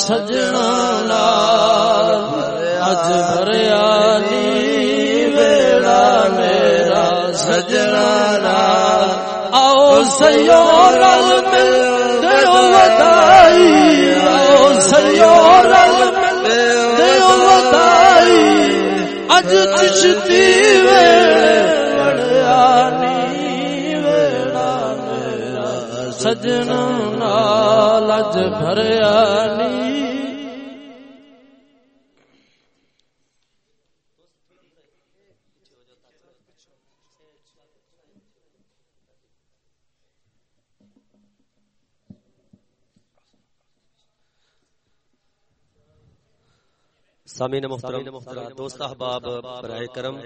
سجنا اج بھریا نی ویڑا میرا سجنا آؤ سیو رل مل دیو ودائی۔ آؤ سیو رل مل دیو ودائی۔ اج چشتی ویڑا سجنا لج بھریا نی سامعین محترم دوست احباب برائے کرم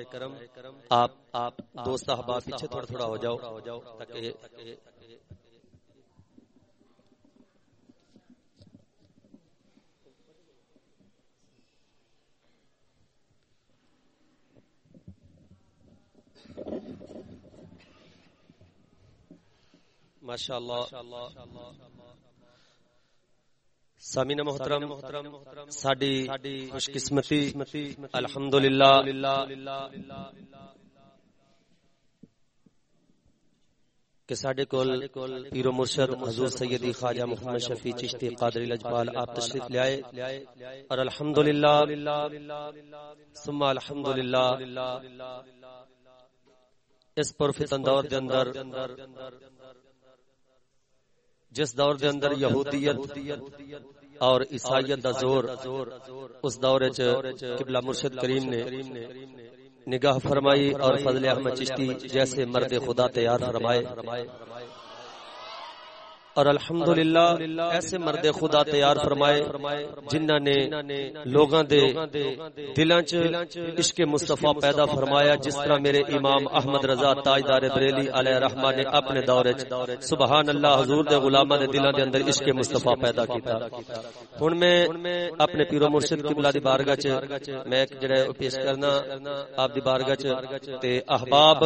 آپ آپ دوست احباب پیچھے تھوڑا تھوڑا ہو جاؤ تاکہ ماشاء اللہ سامین محترم ساڈی خوش قسمتی الحمدللہ کہ ساڈے کول پیر و مرشد حضور سیدی خواجہ محمد شفیع چشتی قادری لجپال آپ تشریف لے آئے۔ اور الحمدللہ ثم الحمدللہ۔ اس پرفتن دور دے اندر جس دور دے اندر یہودیت اور عیسائیت دا زور اس دور چ قبلہ مرشد کریم نے نگاہ فرمائی اور فضل احمد چشتی جیسے مرد خدا تیار فرمائے۔ اور الحمدللہ ایسے مرد خدا تیار فرمائے جنہ نے لوگاں دے دلاں چ عشق مصطفی پیدا فرمایا، جس طرح میرے امام احمد رضا تاجدار بریلی علیہ الرحمہ نے اپنے دور وچ سبحان اللہ حضور دے غلاماں دے دلاں دے اندر عشق مصطفی پیدا کیتا۔ ہن میں اپنے پیر و مرشد قبلہ دی بارگاہ چ میں ایک جڑا پیش کرنا آپ دی بارگاہ چ، تے احباب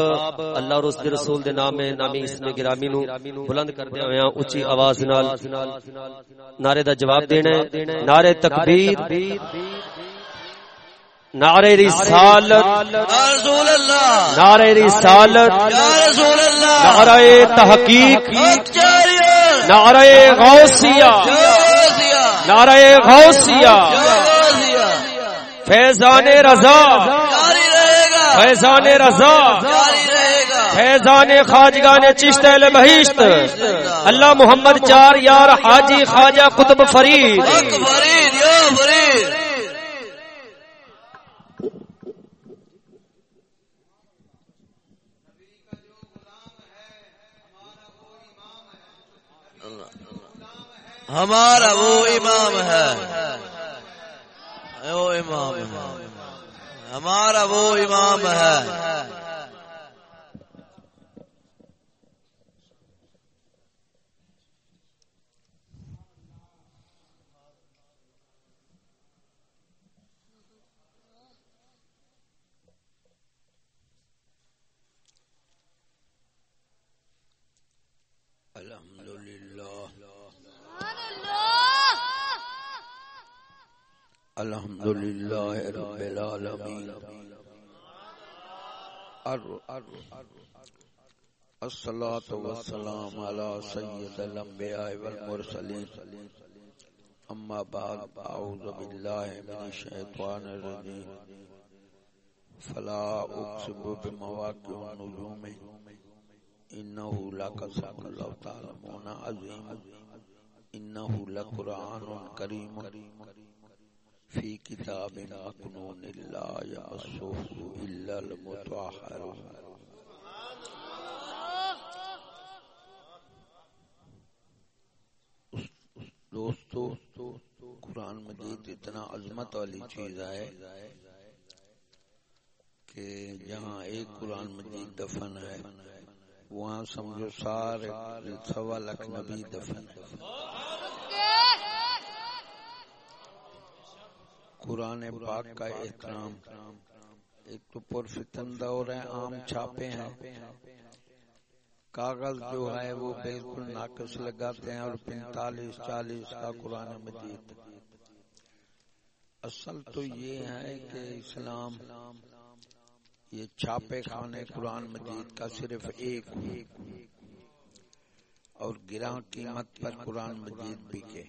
اللہ اور اس دے رسول دے نام نامی اسم گرامی نو بلند کردے ہویاں، اونچی اونچی آواز نال نعرے دا جواب دینا ہے نعرے تکبیر نعرے رسالت رسول اللہ نعرے رسالت یا رسول اللہ نعرے تحقیق نعرے غوثیہ نعرے غوثیہ۔ فیضان رضا فیضان رضا فیضان خواجگان چشت اہل بہشت، اللہ محمد چار یار حاجی خواجہ قطب فرید۔ فرید ہمارا وہ امام ہے۔ وہ امام ہے۔ ہمارا وہ امام ہے الحمد للہ الحمد للہ رب العالمین۔ الصلاة والسلام على سيد الأنبياء والمرسلين أما بعد أعوذ بالله من الشيطان الرجيم فلا أقسم بمواقع النجوم۔ إنه لقسم الله تعالى عظيم إنه لقرآن كريم في كتاب مكنون لا يمسه إلا المطهرون دوستو، قرآن مجید اتنا عظمت والی چیز ہے کہ جہاں ایک قرآن مجید دفن ہے، وہاں سمجھو سارے سوا لاکھ نبی دفن ہے۔ قرآن پاک کا احترام۔ ایک تو پرفتن دور ہے عام چھاپے ہیں۔ کاغذ جو ہے وہ بالکل ناقص لگاتے ہیں اور پینتالیس چالیس کا قرآن مجید۔ اصل تو یہ ہے کہ اسلام، یہ چھاپے خانے قرآن مجید کا صرف ایک۔ اور گراں قیمت پر قرآن مجید بکے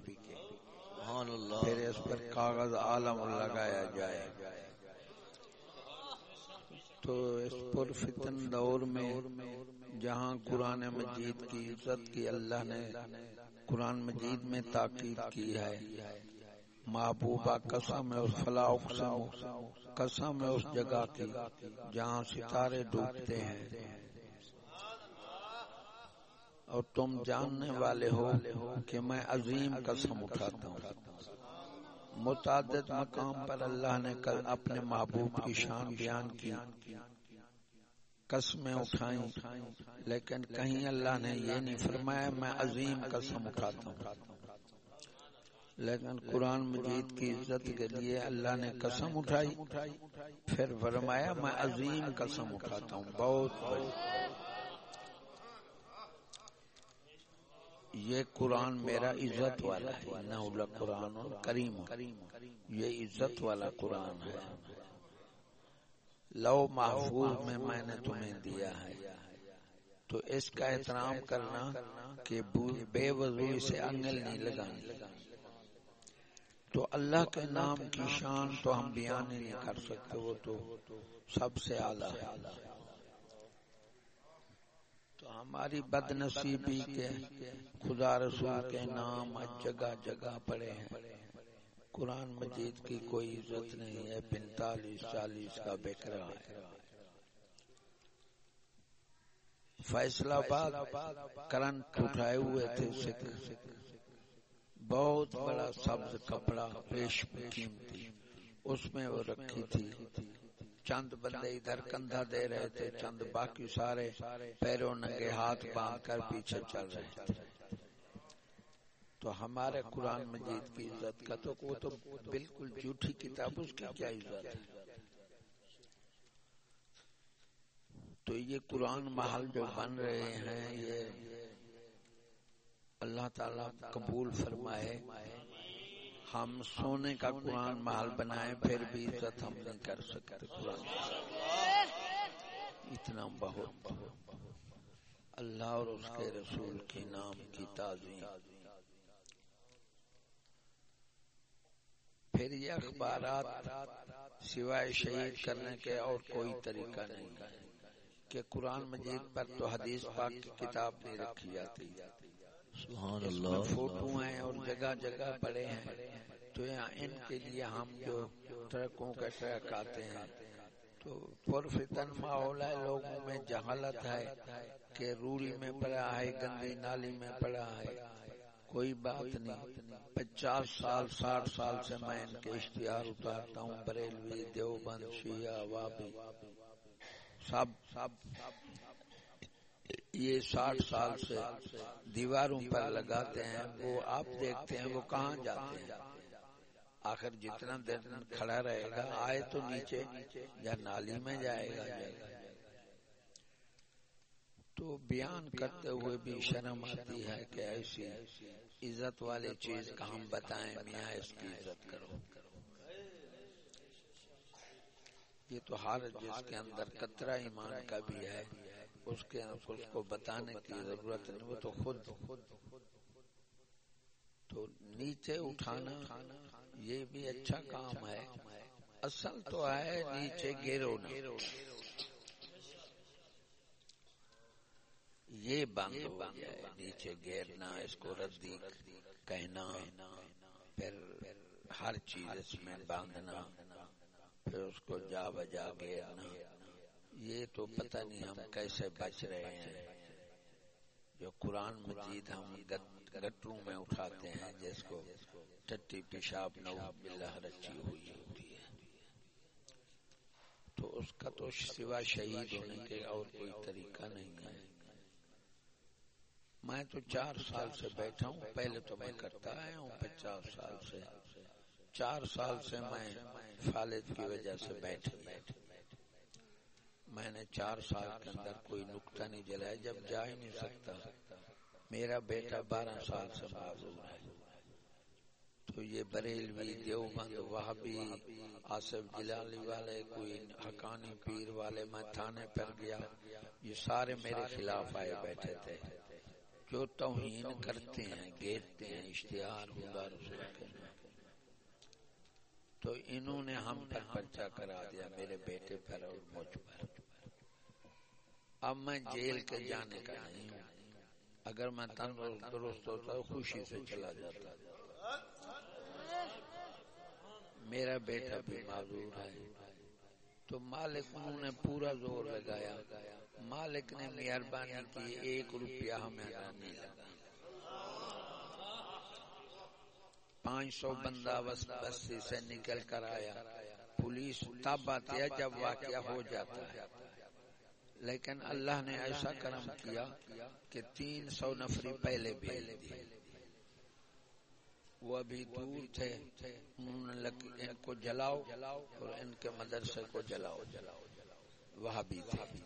پھر اس پر کاغذ عالم لگایا جائے۔ تو اس پر فتن دور میں جہاں قرآن مجید کی عزت کی اللہ نے قرآن مجید میں تاکید کی ہے، محبوبہ قسم ہے اس فلاح قسم ہے اس جگہ کی جہاں ستارے ڈوبتے ہیں۔ اور تم جاننے والے ہو کہ میں عظیم قسم اٹھاتا ہوں۔ متعدد مقام پر اللہ نے کل اپنے محبوب کی شان بیان کی۔ قسمیں اٹھائیں۔ لیکن کہیں اللہ نے یہ نہیں فرمایا میں عظیم قسم اٹھاتا ہوں۔ لیکن قرآن مجید کی عزت کے لیے اللہ نے قسم اٹھائی۔ پھر فرمایا میں عظیم قسم اٹھاتا ہوں۔ بہت بڑی۔ یہ قرآن میرا عزت والا ہے نہ قرآن کریم۔ یہ عزت والا قرآن ہے۔ لو محفوظ میں میں نے تمہیں دیا ہے۔ تو اس کا احترام کرنا کہ بے وضو سے انگل نہیں لگانی۔ تو اللہ کے نام کی شان تو ہم بیان نہیں کر سکتے، وہ تو سب سے اعلیٰ ہے۔ تو ہماری بد نصیبی کے خدا رسول کے نام جگہ جگہ پڑے ہیں۔ قرآن مجید کی کوئی عزت نہیں ہے، پینتالیس چالیس کا بکرا۔ ہے فیصلہ آباد کرنٹ اٹھائے ہوئے تھے سکھ۔ بہت بڑا سبز کپڑا پیش قیمتی، اس میں وہ رکھی تھی۔ چند بندے ادھر کندھا دے رہے تھے چند باقی سارے پیروں نگے ہاتھ باندھ کر پیچھے چل رہے تھے۔ تو ہمارے قرآن مجید کی عزت کا تو وہ تو بالکل جھوٹی کتاب اس کی کیا عزت ہے؟ تو یہ قرآن محل جو بن رہے ہیں یہ اللہ تعالی قبول فرمائے۔ ہم سونے کا قرآن محل بنائے پھر بھی عزت ہم نہیں کر سکتے۔ قرآن اتنا بہت بہت۔ اللہ اور اس کے رسول کے نام کی تعظیم۔ پھر یہ اخبارات سوائے شہید کرنے کے اور کوئی طریقہ نہیں، کہ قرآن مجید پر تو حدیث پاک کی کتاب نہیں رکھی جاتی۔ سبحان اللہ. فوٹو ہیں اور جگہ جگہ پڑے ہیں تو یہاں ان کے لیے ہم جو ٹرکوں کے ٹرک آتے ہیں تو پرفتن ماحول ہے لوگوں میں جہالت ہے کہ روڑی میں پڑا ہے گندی نالی میں پڑا ہے۔ کوئی بات نہیں پچاس سال ساٹھ سال سے میں ان کے اشتہار اتارتا ہوں بریلوی دیوبند شیعہ وابی۔ سب سب۔ یہ ساٹھ سال سے دیواروں پر لگاتے ہیں، وہ آپ دیکھتے ہیں، وہ کہاں جاتے ہیں؟ آخر جتنا دن کھڑا رہے گا، آئے تو نیچے یا نالی میں جائے گا۔ تو بیان کرتے ہوئے بھی شرم آتی ہے کہ ایسی عزت والی چیز کا ہم بتائیں، میاں اس کی عزت کرو۔ یہ تو ہر جس کے اندر قطرہ ایمان کا بھی ہے۔ اس کے اس کو بتانے کی ضرورت نہیں، وہ تو خود، تو نیچے اٹھانا یہ بھی اچھا کام ہے۔ اصل تو ہے نیچے گیرو یہ بند ہو جائے نیچے گیرنا اس کو ردی کہنا، پھر ہر چیز اس میں باندھنا، پھر اس کو جا بجا گیرنا یہ تو پتہ نہیں ہم کیسے بچ رہے ہیں۔ جو قرآن مجید ہم گٹروں میں اٹھاتے ہیں، جس کو ٹٹی پیشاب نو باللہ رچی ہوئی ہوتی ہے۔ تو اس کا تو سوا شہید ہونے کے اور کوئی طریقہ نہیں ہے۔ میں تو چار سال سے بیٹھا ہوں۔ پہلے تو میں کرتا آیا ہوں پچاس سال سے۔ چار سال سے میں فالد کی وجہ سے بیٹھے بیٹھے میں نے چار سال کے اندر کوئی نکتہ نہیں جلایا، جب جا ہی نہیں سکتا۔ میرا بیٹا بارہ سال سے معذور ہے۔ تو یہ بریلوی دیوبند وہابی، آصف جلالی والے، کوئی حقانی پیر والے، میں تھانے پر گیا۔ یہ سارے میرے خلاف آئے بیٹھے تھے۔ جو توہین کرتے ہیں، گیرتے ہیں، اشتہار خدا رسول کے تو انہوں نے ہم پر پرچہ کرا دیا، میرے بیٹے پر اور مجھ پر۔ اب میں جیل کے جانے کا نہیں ہوں۔ اگر میں تندرست درست ہوتا خوشی سے چلا جاتا۔ میرا بیٹا بھی معذور ہے۔ تو مالک انہوں نے پورا زور لگایا۔ مالک نے مہربانی کی ایک روپیہ ہمیں نہیں لگا۔ پانچ سو بندہ بستی سے نکل کر آیا۔ پولیس تب آتی ہے جب واقعہ ہو جاتا ہے۔ لیکن اللہ نے ایسا کرم کیا کہ تین سو نفری پہلے بھیج دی وہ ابھی دور تھے ان کو جلاؤ اور ان کے مدرسے کو جلاؤ۔ جلاؤ وہاں بھی تھے۔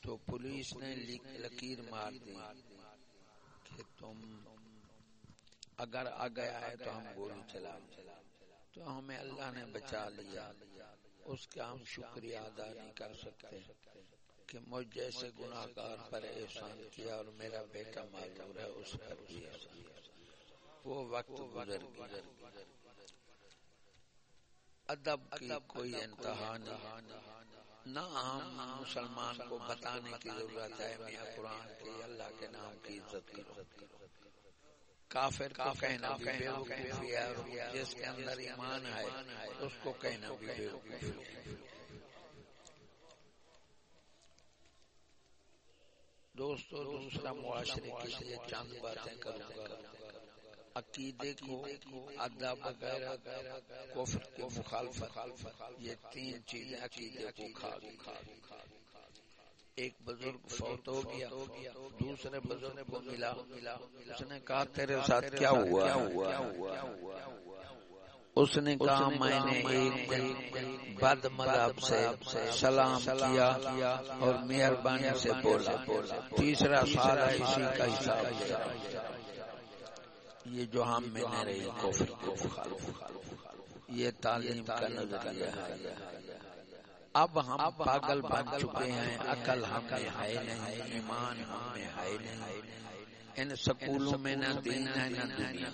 تو پولیس نے لکیر مار دی کہ تم اگر آ گیا ہے تو ہم گولی چلا۔ تو ہمیں اللہ نے بچا لیا۔ اس کا ہم شکریہ ادا نہیں کر سکتے کہ مجھ جیسے گناہ گار پر احسان کیا اور میرا بیٹا معذور ہے اس پر بھی وہ وقت گزر گزر ادب کی کوئی انتہا نہیں۔ نہ ہم مسلمان کو بتانے کی ضرورت ہے میاں قرآن کی اللہ کے نام کی عزت کرو کافر کو کہنا بھی بیوقوفی ہے اور جس کے اندر ایمان ہے اس کو کہنا بھی بیوقوفی دوستو دوسرا معاشرے کے لیے چند باتیں کروں گا۔ عقیدے کو ادب وغیرہ کفر کو مخالفت۔ یہ تین چیزیں عقیدے کو کھا ایک بزرگ فوت ہو گیا دوسرے بزرگ کو ملا۔ اس نے کہا تیرے ساتھ کیا ہوا اس نے کہا میں نے ایک بد مذہب سے سلام کیا اور مہربانی سے بولا۔ تیسرا سارا اسی کا حساب یہ جو ہم میں نے رہی کفر کو یہ تعلیم کا نظریہ ہے۔ اب ہم پاگل بن چکے ہیں عقل ہمیں ہے نہیں ایمان ہمیں ہے نہیں۔ ان سکولوں میں نہ دین ہے نہ دنیا۔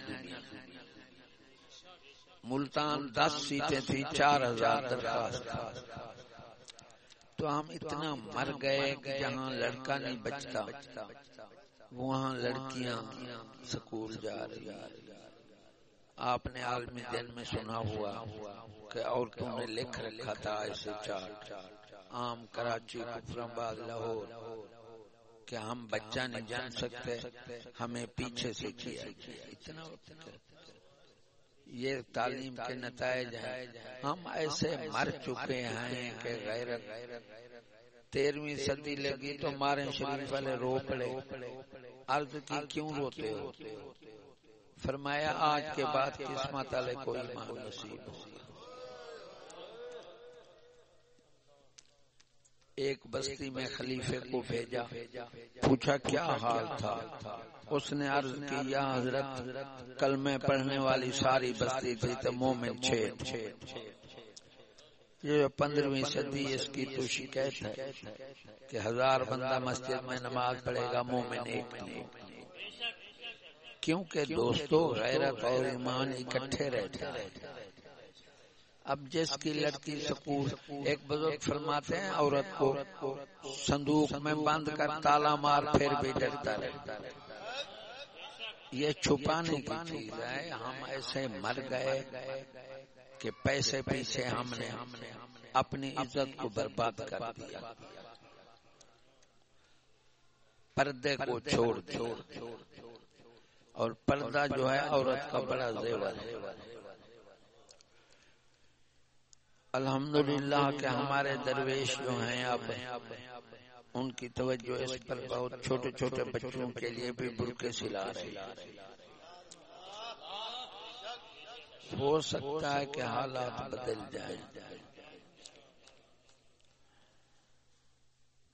ملتان دس سیٹیں تھی چار ہزار درخواست۔ تو ہم اتنا مر گئے کہ جہاں لڑکا نہیں بچتا وہاں لڑکیاں سکول جا رہی۔ آپ نے عالمی دن میں سنا ہوا کہ عورتوں نے لکھ رکھا تھا ایسے چارٹ عام کراچی کفرآباد لاہور، کہ ہم بچہ نہیں جان سکتے، ہمیں پیچھے سے کیا۔ اتنا یہ تعلیم کے نتائج ہیں۔ ہم ایسے مر چکے ہیں کہ غیرت۔ تیرہویں صدی لگی تو مارے شریف والے رو پڑے عرض کی کیوں روتے ہو؟ فرمایا آج کے بعد قسمت والے کو ایمان نصیب ہو ایک بستی میں خلیفے کو بھیجا، پوچھا کیا حال تھا؟ اس نے عرض کی، یا حضرت، کل میں پڑھنے والی ساری بستی تھی تو مومن چھ یہ پندرہویں صدی اس کی تو شکایت ہے کہ ہزار بندہ مسجد میں نماز پڑھے گا، مومن ایک نہیں۔ کیونکہ دوستو غیرت اور ایمان اکٹھے رہتے ہیں۔ اب جس کی لڑکی سکول ایک بزرگ فرماتے ہیں عورت کو صندوق میں بند کر تالا مار پھر بھی ڈرتا رہتا یہ چھپانے کی چیز ہے ہم ایسے مر گئے کہ پیسے پیچھے ہم نے اپنی عزت کو برباد کر دیا۔ پردے کو چھوڑ چھوڑ اور پردہ جو ہے عورت کا بڑا زیور ہے۔ الحمد للہ کہ ہمارے درویش جو ہیں اب ان کی توجہ اس پر بہت چھوٹے چھوٹے بچوں کے لیے بھی برقے سلا رہے ہو سکتا ہے کہ حالات بدل جائیں۔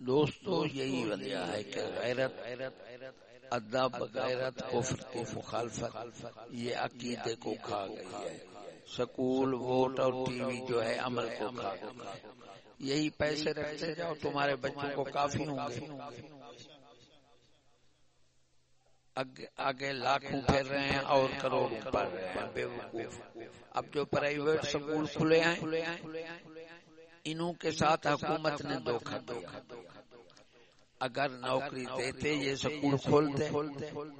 دوستو یہی وجہ ہے کہ غیرت ادب غیرت کفر کی مخالفت یہ عقیدے کو کھا گئی ہے۔ سکول ووٹ اور ٹی وی جو ہے عمل کو کھا گئی۔ ہے یہی پیسے رکھتے جاؤ تمہارے بچوں کو کافی ہوں گے۔ آگے لاکھوں پھر رہے ہیں اور کروڑوں پڑھ رہے ہیں۔ بے وقوف۔ اب جو پرائیویٹ سکول کھلے ہیں انہوں کے ساتھ حکومت نے دھوکہ دیا۔ اگر نوکری دیتے یہ سکول کھولتے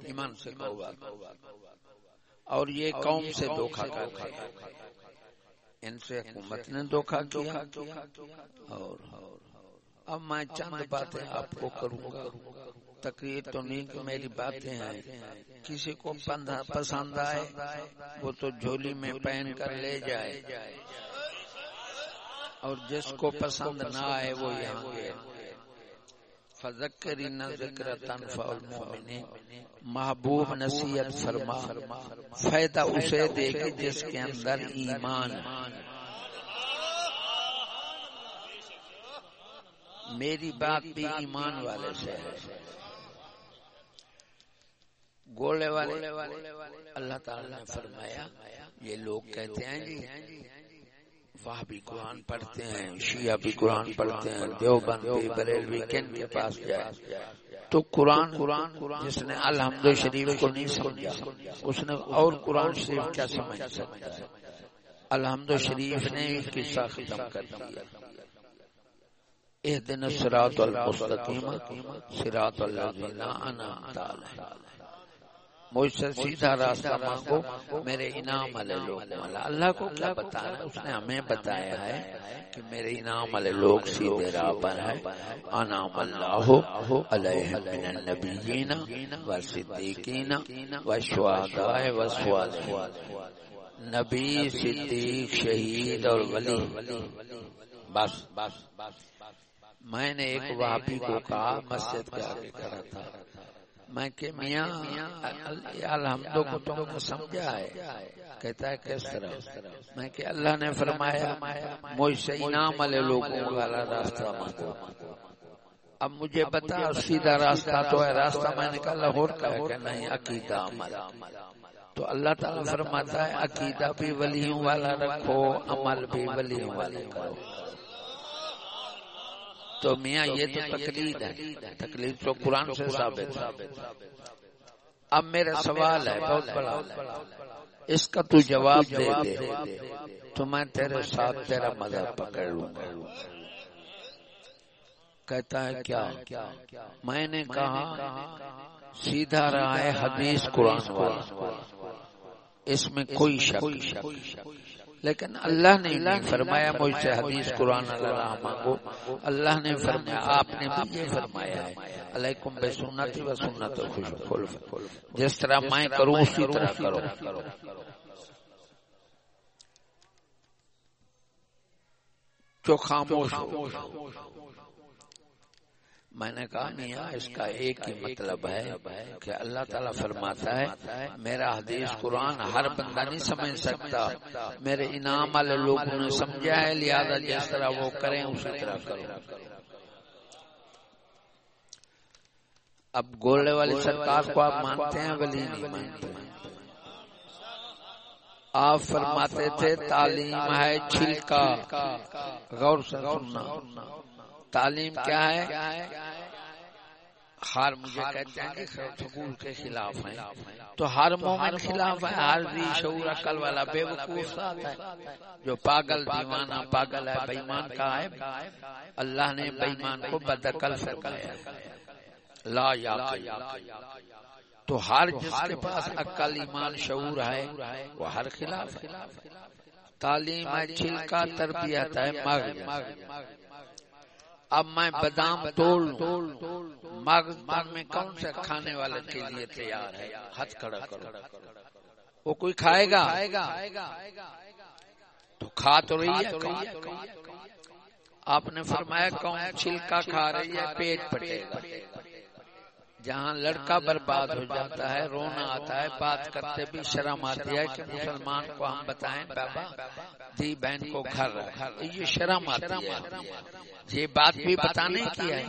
ایمان سے اور یہ قوم سے دھوکہ کرتے ان سے حکومت نے دھوکہ کیا۔ اور اب میں چند باتیں آپ کو کروں گا۔ تقریر تو نہیں کہ میری باتیں ہیں۔ کسی کو پسند آئے وہ تو جھولی میں پہن کر لے جائے۔ اور جس کو پسند نہ آئے وہ یہاں گئے۔ فذکر ان ذکر تنفع المؤمنین محبوب نصیحت فرما. فائدہ اسے دے گی جس کے اندر ایمان میری بات بھی ایمان والے سے ہے۔ گولے والے اللہ تعالی نے فرمایا یہ لوگ کہتے ہیں جی وہ بھی قرآن پڑھتے ہیں شیعہ بھی قرآن پڑھتے ہیں دیوبند بھی بریلوی کن کے پاس جائے۔ تو قرآن قرآن جس نے الحمد شریف کو نہیں سمجھا اس نے اور قرآن شریف کیا سمجھ سکتا ہے الحمد شریف نے قصہ ختم کر دیا اهدنا الصراط المستقيم صراط الذين انعمت عليهم مجھ سے سیدھا راستہ مانگو میرے انعام والے لوگ۔ والا اللہ کو کیا بتانا اس نے ہمیں بتایا ہے کہ میرے انعام والے لوگ سیدھے راہ پر ہے انعام اللہ علیہ من النبیین والصدیقین والشہداء والصالحین نبی صدیق شہید اور ولی۔ بس۔ بس میں نے ایک وہابی کو کہا مسجد کے آگے کھڑا تھا میں کہ میاں الحمد کو تم نے سمجھا ہے۔ کہتا ہے کس طرح؟ میں کہ اللہ نے فرمایا، مجھ سے انعام والے لوگوں والا راستہ مانگو۔ اب مجھے بتا، سیدھا راستہ تو ہے۔ راستہ میں نے کہا، لاہور کا ہے کہ نہیں؟ عقیدہ عمل۔ تو اللہ تعالیٰ فرماتا ہے، عقیدہ بھی ولیوں والا رکھو، عمل بھی ولیوں والا کرو تو میاں یہ تو تقلید ہے۔ تقلید تو قرآن سے ثابت ہے۔ اب میرا سوال ہے، بہت بڑا۔ اس کا تو جواب دے دے۔ تو میں تیرے ساتھ تیرا مذہب پکڑ لوں۔ گا کہتا ہے کیا؟ میں نے کہا، سیدھا رہا ہے حدیث قرآن والا۔ اس میں کوئی شک لیکن اللہ نے نہیں فرمایا مجھ سے حدیث قرآن اللہ مانگو اللہ نے فرمایا آپ نے بھی یہ فرمایا ہے۔ علیکم بے سنت و سنت جس طرح میں کروں اسی طرح کرو جو خاموش ہو۔ میں نے کہا میاں اس کا ایک ہی مطلب ہے کہ اللہ تعالیٰ فرماتا ہے میرا حدیث قرآن ہر بندہ نہیں سمجھ سکتا میرے انعام والے لوگوں نے سمجھا ہے لہذا جس طرح وہ کریں اسی طرح کرو اب گولے والی سرکار کو آپ مانتے ہیں ولی نہیں مانتے آپ فرماتے تھے تعلیم ہے چھلکا۔ غور سے تعلیم کیا ہے؟ ہر مجھے کہتے ہیں کہ سکول کے خلاف ہیں۔ تو ہر مومن خلاف ہے ہر بھی شعور عقل والا بے وقوف ہے۔ جو پاگل دیوانہ پاگل ہے بےمان کا ہے اللہ نے بےمان کو بدعقل فرمایا۔ لا یا تو ہر جس کے پاس عقل ایمان شعور ہے وہ ہر خلاف ہے۔ تعلیم ہے چھلکا تربیت ہے مغز اب میں بادام توڑ مغز میں کون سے کھانے والے کے لیے تیار ہے؟ ہاتھ کھڑا کرو۔ وہ کوئی کھائے گا؟ تو کھا تو رہی ہے۔ آپ نے فرمایا کون چھلکا کھا رہی ہے؟ پیٹ پٹے گا۔ جہاں لڑکا برباد ہو جاتا ہے رونا آتا ہے بات کرتے بھی شرم آتی ہے کہ مسلمان کو ہم بتائیں بابا دی بہن کو گھر یہ شرم آتی ہے۔ یہ بات بھی بتانے کی ہے۔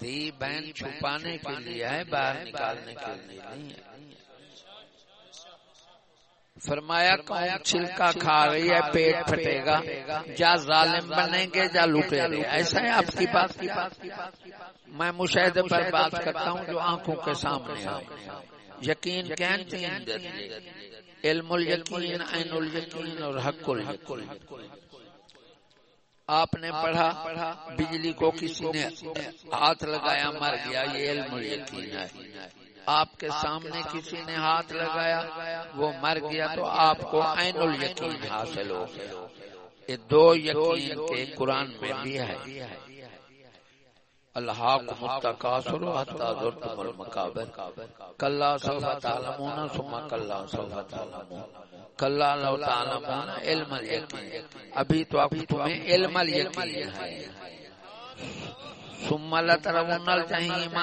دی بہن چھپانے کے لیے ہے باہر نکالنے کے لیے نہیں ہے۔ فرمایا کون چھلکا کھا رہی ہے پیٹ پھٹے گا؟ جا ظالم بنیں گے جا لوٹے گے ایسا ہے آپ کی بات؟ میں مشاہدے پر بات کرتا ہوں جو آنکھوں کے سامنے یقین کہتے ہیں علم الیقین عین الیقین اور حق الیقین۔ آپ نے پڑھا بجلی کو کسی نے ہاتھ لگایا مر گیا یہ علم الیقین ہے۔ آپ کے سامنے کسی نے ہاتھ لگایا وہ مر گیا تو آپ کو عین الیقین حاصل ہو یہ دو یقین کے قرآن میں بھی ہے۔ اللہ کو متقاصر حتی ذرتم المقابر۔ کلا سوف تعلمون ثم کلا سوف تعلمون۔ کلا لو تعلمون علم الیقین۔ ابھی تو اب تمہیں علم الیقین ہے۔ ثم لترون الجحیم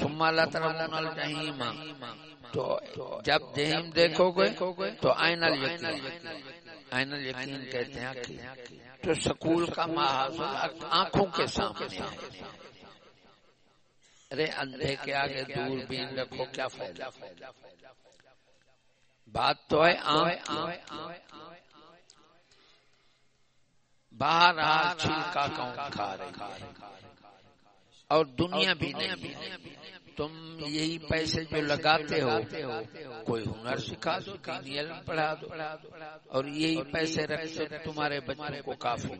ثم لترون الجحیم تو جب جہیم دیکھو گے، تو عین الیقین عین الیقین کہتے ہیں تو سکول کا محاذ آنکھوں کے سامنے ہے۔ ارے اندھے کے آگے دور بین رکھو، کیا فائدہ؟ بات تو ہے آنکھ باہر چھلکا کون کھا رہی اور دنیا بھی نہیں۔ تم یہی پیسے جو لگاتے ہو، کوئی ہنر سکھا دو، دینی علم پڑھا دو۔ اور یہی پیسے رکھتے تمہارے بچوں کو کافی۔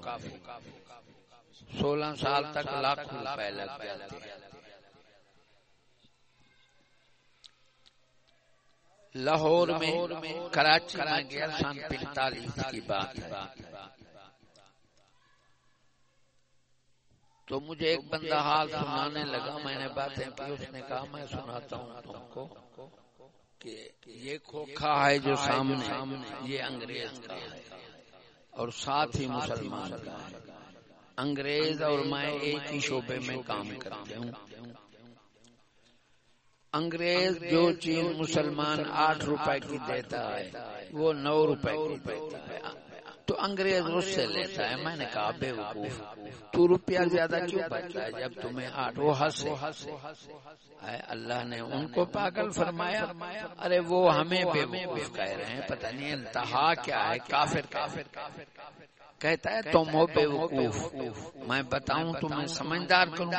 سولہ سال تک لاکھوں روپے لگ جاتے ہیں۔ لاہور میں کراچی میں گیا سن پینتالیس کی بات ہے۔ تو مجھے ایک بندہ حال سنانے لگا، میں نے باتیں کی، اس نے کہا، میں سناتا ہوں تم کو کہ یہ کھوکھا ہے جو سامنے، یہ انگریز کا ہے۔ اور ساتھ ہی مسلمان کا ہے۔ انگریز اور میں ایک ہی شعبے میں کام کرتے ہوں۔ انگریز جو چیز مسلمان آٹھ روپے کی دیتا ہے، وہ نو روپے کی دیتا ہے۔ تو انگریز اس سے لیتا ہے۔ میں نے کہا، بے وقوف، تو روپیہ زیادہ کیوں بچتا ہے جب تمہیں آٹھ، وہ ہنس اللہ نے ان کو پاگل فرمایا۔ ارے، وہ ہمیں بے وقوف کہہ رہے ہیں۔ پتہ نہیں انتہا کیا ہے، کافر کافر کہتا ہے، تم ہو بے وقوف۔ میں بتاؤں، تمہیں سمجھدار کروں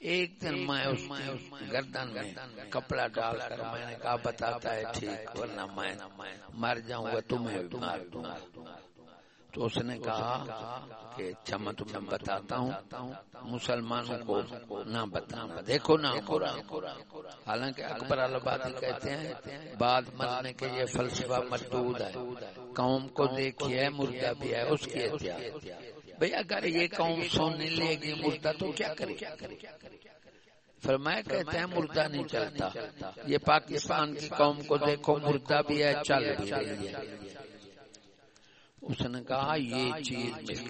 ایک دن میں اس گردن میں کپڑا ڈال کر میں نے کہا بتاتا ہے ٹھیک ورنہ میں مر جاؤں گا تمہیں بھی مار دوں تو اس نے کہا کہ اچھا میں تمہیں بتاتا ہوں مسلمانوں کو نہ بتانا دیکھو نہ حالانکہ اکبر البادی کہتے ہیں بعد مرنے کے یہ فلسفہ مردود ہے۔ قوم کو دیکھیے مردہ بھی ہے اس کی احتیاط۔ بھئی اگر یہ قوم سونے لے گی مردہ تو کیا کرے؟ فرمایا کہتے ہیں مردہ نہیں چلتا۔ یہ پاکستان کی قوم کو دیکھو، مردہ بھی ہے، چل بھی رہی ہے۔ اس نے کہا، یہ چیز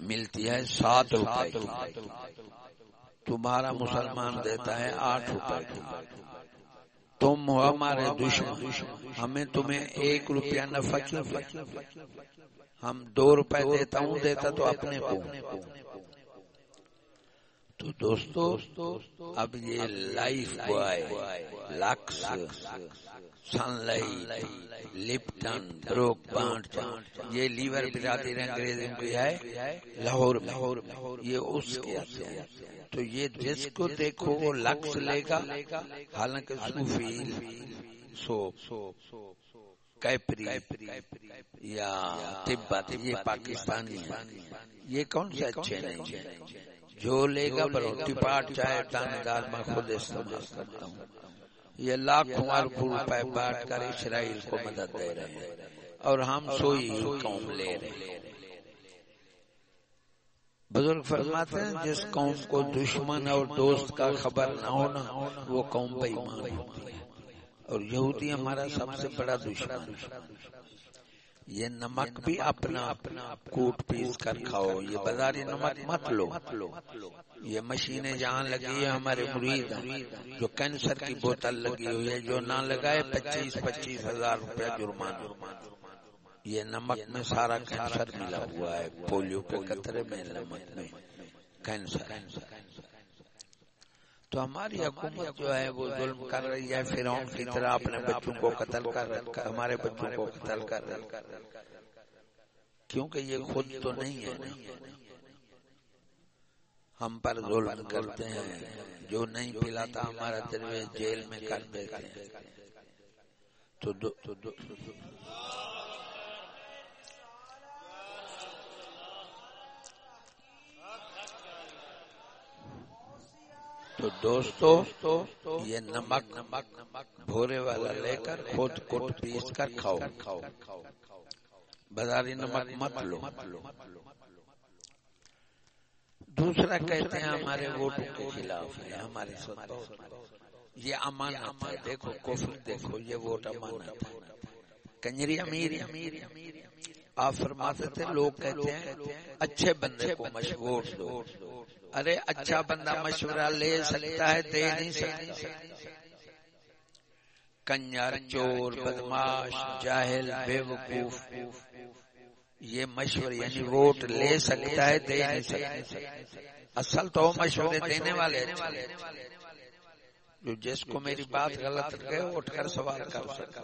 ملتی ہے، سات روپے کی۔ تمہارا مسلمان دیتا ہے آٹھ روپے کی۔ تم ہو ہمارے دشمن، ہمیں تمہیں ایک روپیہ نفع کیوں ہم دو روپے دیتا ہوں دیتا تو اپنے کو تو دوستو اب یہ Lifebuoy Lux Sunlight Lipton Brooke Bond یہ لیور برادری انگریز بھی ہے لاہور لاہور یہ اس کے تو یہ جس کو دیکھو وہ لکس لے گا حالانکہ صوفی سوپ کیپری یا تبت یہ پاکستانی یہ کون سے اچھے نہیں جو لے گا بروٹی پاٹ چاہے تانے دار میں خود استعمال کرتا ہوں۔ یہ لاکھوں اربوں روپے بانٹ کر اسرائیل کو مدد دے رہے ہیں۔ اور ہم سوئی قوم لے رہے ہیں۔ بزرگ فرماتے ہیں جس قوم کو دشمن اور دوست کا خبر نہ ہونا وہ قوم بے ایمان ہوتی ہے۔ اور یہودی ہمارا سب سے بڑا دشمن یہ نمک بھی اپنا اپنا کوٹ پیس کر کھاؤ، یہ بازاری نمک مت لو۔ یہ مشینیں جہاں لگی ہے ہمارے مرید جو کینسر کی بوتل لگی ہوئی ہے، جو نہ لگائے، پچیس پچیس ہزار روپیہ جرمانہ۔ یہ نمک میں سارا کینسر ملا ہوا ہے۔ پولیو کے قطرے میں نمک میں کینسر۔ تو ہماری حکومت جو ہے وہ ظلم کر رہی ہے فرعون کی طرح اپنے بچوں کو قتل کر ہمارے بچوں کو قتل کر رہا کیونکہ یہ خود تو نہیں ہے۔ ہم پر ظلم کرتے ہیں جو نہیں پلاتا ہمارا درویش جیل میں کر دیتے ہیں۔ تو دو تو دوستو، یہ نمک نمک نمک بھورے والا لے کر خود کٹ پیس کر کھاؤ۔ بازاری نمک مت لو۔ دوسرا کہتے ہیں، ہمارے ووٹوں کے خلاف ہے، ہماری یہ امانت ہے۔ دیکھو، کفر دیکھو، یہ ووٹ امانت ہے۔ کنجری امیر امیر آپ فرماتے تھے، لوگ کہتے ہیں، اچھے بندے کو مشہور دو ارے اچھا بندہ مشورہ لے سکتا ہے دے نہیں سکتا۔ کنجر چور بدماش جاہل بے وقوف یہ مشورہ یعنی ووٹ لے سکتا ہے دے نہیں سکتا۔ اصل تو مشورے دینے والے جو جس کو میری بات غلط گئے اٹھ کر سوال کر سکتا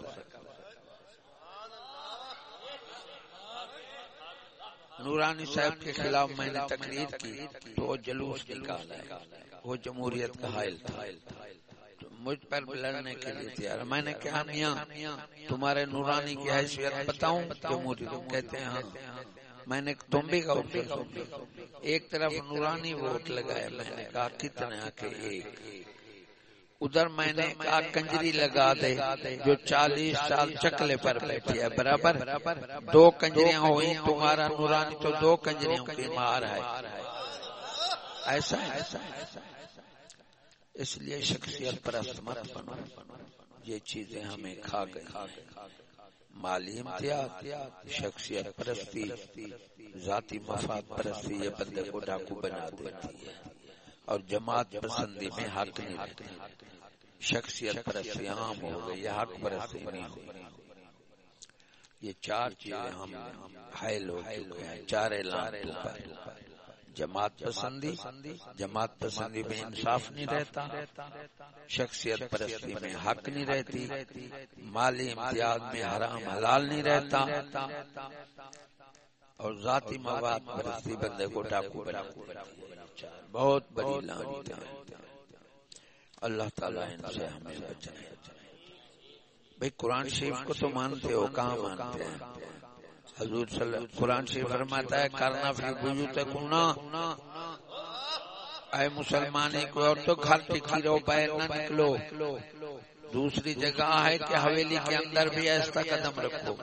نورانی صاحب کے خلاف میں نے تقریر کی تو وہ جلوس نکالا۔ ہے وہ جمہوریت کا حائل تھا۔ مجھ پر لڑنے کے لیے تیار۔ میں نے کہا، میاں، تمہارے نورانی کی حیثیت بتاؤں۔ جمہوریت کہتے ہیں ہاں۔ میں نے تم بھی کہو ایک طرف نورانی ووٹ لگائے میں نے کہا، کتنے کے ایک؟ ادھر میں نے کہا کنجری لگا دے، جو چالیس سال چکلے پر بیٹھی ہے، برابر؟ دو کنجریاں ہوئی تمہارا نورانی تو دو کنجریوں کی مار ہے۔ ایسا ایسا اس لیے شخصیت پرست مت بنو۔ یہ چیزیں ہمیں کھا گئی۔ مالی امتیاز شخصیت پرستی، ذاتی مفاد پرستی یہ بندے کو ڈاکو بنا دیتی ہے۔ اور جماعت پسندی میں حق نہیں رہتے شخصیت پرستی عام ہو گئی یہ حق پرستی نہیں ہو یہ چار چیزیں ہم حائل ہو چکے ہیں چار اعلان جماعت پسندی جماعت پسندی میں انصاف نہیں رہتا شخصیت پرستی میں حق نہیں رہتی مالی امتیاز میں حرام حلال نہیں رہتا۔ اور ذاتی مواد پرستی بندے کو ڈاکو بنا بہت بڑی لانی اللہ تعالیٰ ان سے ہمیں بچائے۔ بھئی قرآن شریف کو تو مانتے ہو کہاں مانتے ہیں؟ حضور صلی اللہ قرآن شریف فرماتا ہے کرنا فی بیوت کنا اے مسلمانی کو اور تو گھر ٹکی رہو باہر نہ نکلو۔ دوسری جگہ ہے کہ حویلی کے اندر بھی ایسا قدم رکھو۔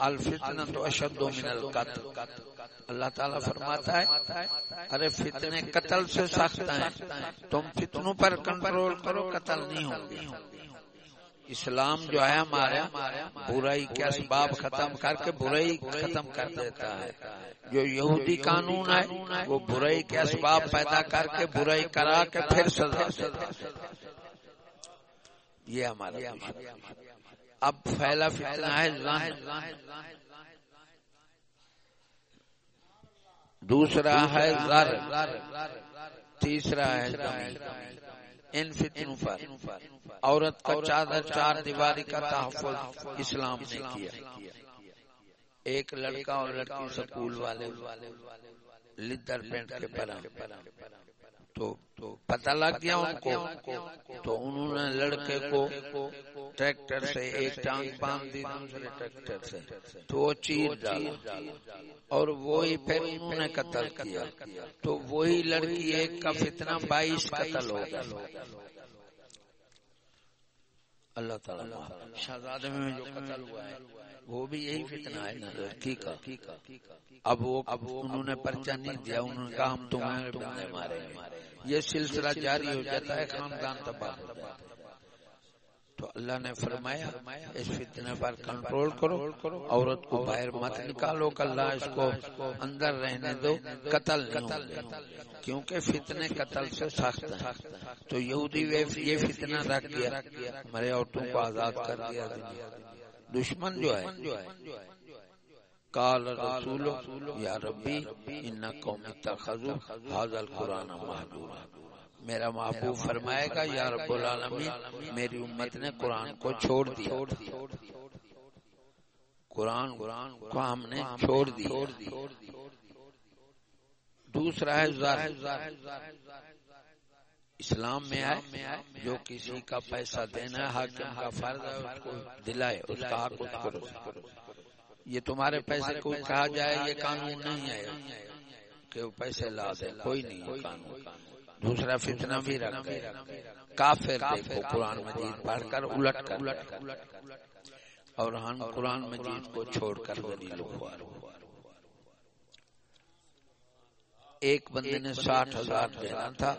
الفتنہ تو اشد من القتل۔ اللہ تعالیٰ فرماتا ہے، ارے فتنے قتل سے سخت ہیں۔ تم فتنوں پر کنٹرول کرو، قتل نہیں ہوگی اسلام جو ہے ہمارا، برائی کے اسباب ختم کر کے برائی ختم کر دیتا ہے۔ جو یہودی قانون ہے، وہ برائی کے اسباب پیدا کر کے برائی کرا کے پھر سزا یہ ہمارا اب پھیلا فتنہ ہے دوسرا ہے زر۔ تیسرا ہے ان فتنوں پر۔ عورت کا چادر چار دیواری کا تحفظ اسلام نے کیا۔ ایک لڑکا اور لڑکی سکول والے لدر پینٹ کے پرا تو پتہ لگ گیا ان کو تو انہوں نے لڑکے کو ٹریکٹر سے ایک ٹانگ باندھ دی دوسرے ٹریکٹر سے تو وہ چیر ڈالا اور وہی پھر انہوں نے قتل کیا تو وہی لڑکی ایک کا فتنہ بائیس قتل ہو گیا اللہ تعالیٰ شہزادے میں جو قتل ہوا ہے وہ بھی یہی فتنہ ہے لڑکی کا۔ اب وہ اب انہوں نے پرچہ نہیں دیا انہوں نے کہا ہم تمہیں بندے مارے یہ سلسلہ جاری ہو جاتا ہے خاندان تباہ ہو جاتا ہے۔ تو اللہ نے فرمایا، اس فتنے پر کنٹرول کرو، عورت کو باہر مت نکالو، کہ اللہ اس کو اندر رہنے دو، قتل نہیں کیونکہ فتنے قتل سے سخت ہیں۔ تو یہودی یہ فتنہ رکھ دیا مرے عورتوں کو آزاد کر دیا۔ دشمن جو ہے کال رسول یا ربی، ان قوم اتخذوا هذا القران مهجورا میرا محبوب فرمائے گا یا رب العالمین میری امت نے قرآن کو چھوڑ دیا۔ قرآن کو ہم نے چھوڑ دیا۔ دوسرا ہے اسلام میں آئے جو کسی کا پیسہ دینا حاکم کا فرض ہے اس کو دلائے اس کا حق اس کو یہ تمہارے پیسے کو کہا جائے یہ قانون نہیں ہے کہ وہ پیسے لا دے کوئی نہیں قانون۔ دوسرا فتنہ بھی رکھ گئے۔ کافر دیکھو، قرآن مجید پڑھ کر الٹ کر۔ اور ہم قرآن مجید کو چھوڑ کر دلیل خوار ایک بندے نے ساٹھ ہزار دینا تھا،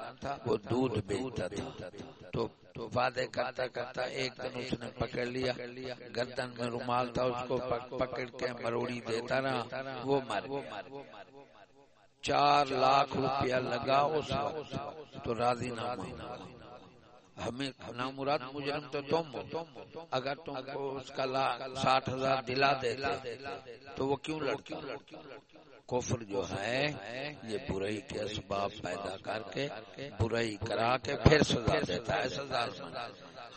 وہ دودھ بیچتا تھا۔ تو تو وعدے کرتا کرتا ایک دن اس نے پکڑ لیا، گردن میں رومال تھا، اس کو پکڑ کے مروڑی دیتا رہا، وہ مر گیا۔ چار لاکھ روپیہ لگا اس وقت تو راضی نہ ہمیں نامراد مجرم تو تم اگر تم کو اس کا ساٹھ ہزار دلا دیتے تو وہ کیوں لڑکی کفر جو ہے یہ برائی کے اسباب پیدا کر کے برائی کرا کے پھر سزا دیتا ہے سزا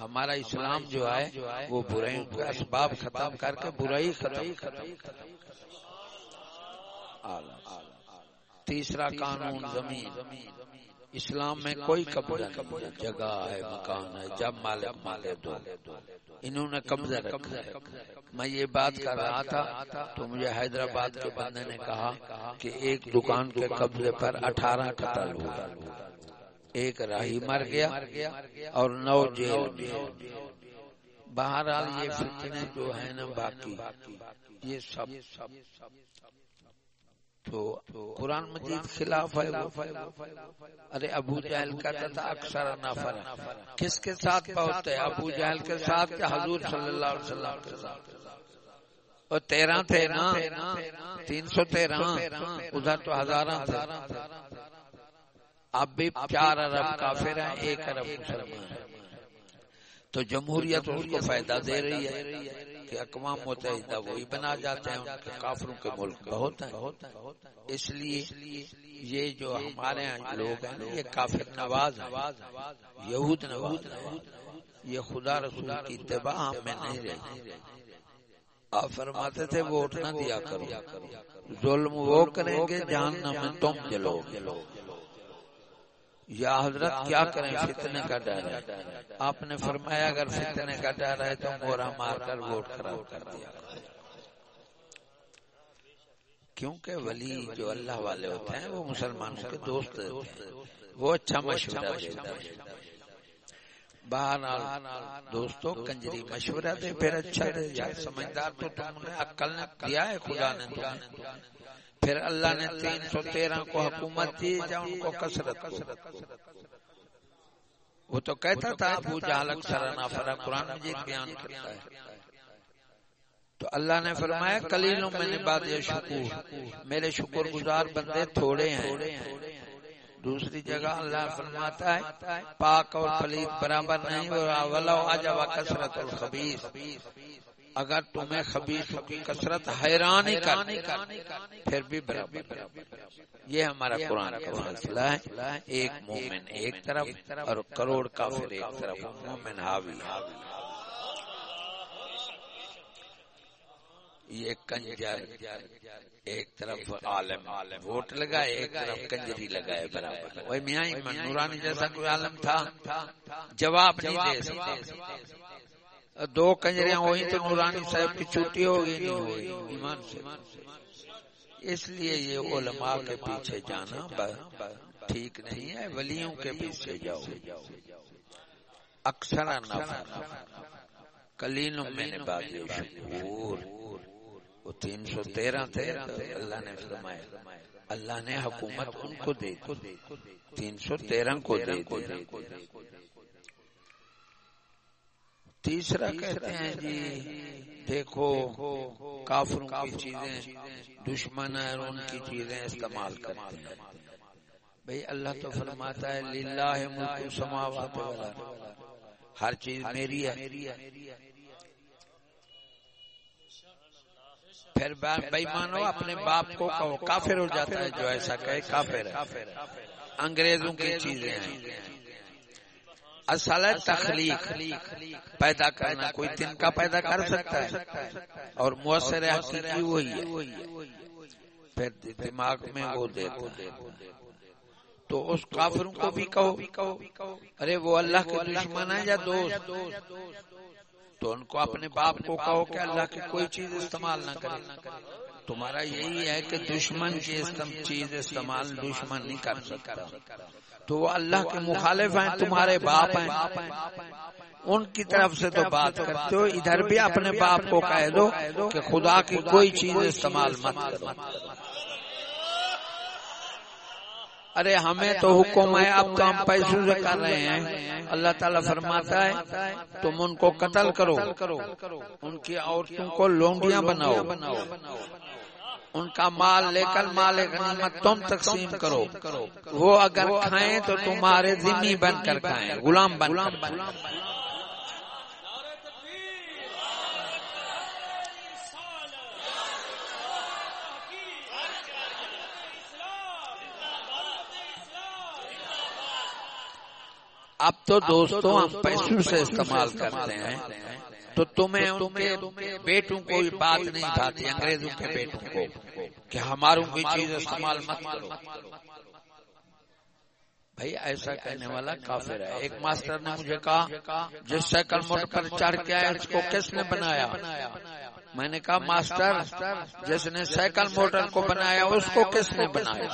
ہمارا اسلام جو ہے وہ برائی کے اسباب ختم کر کے برائی ختم۔ تیسرا قانون زمین۔ اسلام میں کوئی قبضہ جگہ ہے، مکان ہے، جب مالک مالے دو انہوں نے قبضہ رکھا ہے۔ میں یہ بات کر رہا تھا تو مجھے حیدرآباد کے بندے نے کہا کہ ایک دکان کے قبضے پر اٹھارہ قتل ہوا ایک راہی مر گیا اور نو جیل۔ بہرحال یہ فتنے جو ہے نا باقی، یہ سب۔ تو قرآن مجید خلاف ہے ارے ابو جہل کہتا تھا، اکثر نفر۔ کس کے ساتھ پہنچتے ہے؟ ابو جہل کے ساتھ کہ حضور صلی اللہ علیہ وسلم کے ساتھ؟ اور تیرہ تھے نا؟ تین سو تیرہ۔ ادھر تو ہزارہ تھے۔ اب بھی چار ارب کافر ہیں، ایک ارب مسلمان تو جمہوریت اس کو فائدہ دے رہی ہے۔ کہ اقوام متحدہ وہی بنا جاتے ہیں، ان کے کافروں کے ملک بہت ہیں اس لیے یہ جو ہمارے ہاں لوگ ہیں، یہ کافر نواز یہود نواز یہ خدا رسول کی اتباع میں نہیں رہی۔ آپ فرماتے تھے، ووٹ نہ دیا کرو۔ ظلم وہ کریں گے جاننا میں تم جلو گے۔ یا حضرت کیا کریں؟ فتنے کا ڈر ہے۔ آپ نے فرمایا اگر فتنے کا ڈر ہے تو مورا مار کر ووٹ خراب کر دیا۔ کیونکہ ولی جو اللہ والے ہوتے ہیں وہ مسلمانوں کے دوست وہ اچھا مشورہ دیتا ہے بہرحال دوستو کنجری مشورہ دے پھر اچھا دے۔ سمجھدار تو تم نے عقل نے دیا ہے خدا نے۔ پھر اللہ نے تین سو تیرہ کو حکومت دی یا ان کو کسرت کو وہ تو کہتا تھا ابو جہل اکثر نافرا قرآن مجید بیان کرتا ہے۔ تو اللہ نے فرمایا کلیلوں میں نے بات یہ شکور میرے شکر گزار بندے تھوڑے ہیں۔ دوسری جگہ اللہ فرماتا ہے پاک اور پلید برابر نہیں اور ولو عجب کثرت الخبیث۔ اگر تمہیں خبیص کی کثرت حیران ہی کر پھر بھی برابر یہ ہمارا قرآن کا فیصلہ ہے۔ ایک مومن ایک طرف اور کروڑ کافر ایک طرف مومن حاوی۔ یہ کنجر ایک طرف عالم ووٹ لگائے ایک طرف کنجری لگائے برابر۔ وہی میاں نورانی جیسا کوئی عالم تھا جواب نہیں دے سکتے دو کنجریاں ہوئی تو نورانی صاحب کی چھٹی ہوگی نہیں ہوگی ایمان سے۔ اس لیے یہ علماء کے پیچھے جانا ٹھیک نہیں ہے، ولیوں کے پیچھے جاؤ۔ اکثر کلینوں میں نے بات وہ تین سو تیرہ تھے اللہ نے فرمایا، اللہ نے حکومت ان کو دے تین سو تیرہ کو دے تیسرا کہتے ہیں جی دیکھو، کافروں کی چیزیں، دشمن ہیں ان کی چیزیں استعمال کرتے ہیں۔ بھئی اللہ تو فرماتا ہے، للہ ملک السماوات والارض۔ ہر چیز میری ہے۔ پھر بھائی مانو، اپنے باپ کو کہو، کافر ہو جاتا ہے جو ایسا کہے، کافر ہے۔ انگریزوں کی چیزیں ہیں۔ اصل ہے تخلیق پیدا کرنا کوئی تن کا پیدا کر سکتا ہے۔ اور مؤثر حقیقی وہی ہے۔ پھر دماغ میں وہ دیتے تو اس کافروں کو بھی کہو۔ ارے وہ اللہ کے دشمن ہے یا دوست؟ تو ان کو اپنے باپ کو کہو کہ اللہ کی کوئی چیز استعمال نہ کرے۔ تمہارا یہی ہے کہ دشمن چیز استعمال دشمن نہیں کر سکتا۔ تو وہ اللہ کے مخالف ہیں تمہارے باپ ہیں۔ ان کی طرف سے تو بات کرتے ہو ادھر بھی اپنے باپ کو کہہ دو کہ خدا کی کوئی چیز استعمال مت کرو۔ ارے ہمیں تو حکم ہے اب تو ہم پیسوں سے کر رہے ہیں۔ اللہ تعالیٰ فرماتا ہے تم ان کو قتل کرو۔ ان کی عورتوں کو لونڈیاں بناؤ۔ ان کا مال لے کر مال غنیمت تم تقسیم کرو۔ وہ اگر کھائیں تو تمہارے ذمہ بن کر کھائیں، غلام بن کر کھائیں اب تو دوستوں ہم پیسوں سے استعمال کرتے ہیں۔ تو تمہیں ان کے بیٹوں کو بات نہیں کھاتی انگریزوں کے بیٹوں کو کہ ہماروں کی چیز استعمال مت کرو۔ بھائی ایسا کہنے والا کافر ہے۔ ایک ماسٹر نے مجھے کہا جس سائیکل موٹر پر چڑھ کے آیا اس کو کس نے بنایا؟ میں نے کہا ماسٹر جس نے سائیکل موٹر کو بنایا اس کو کس نے بنایا؟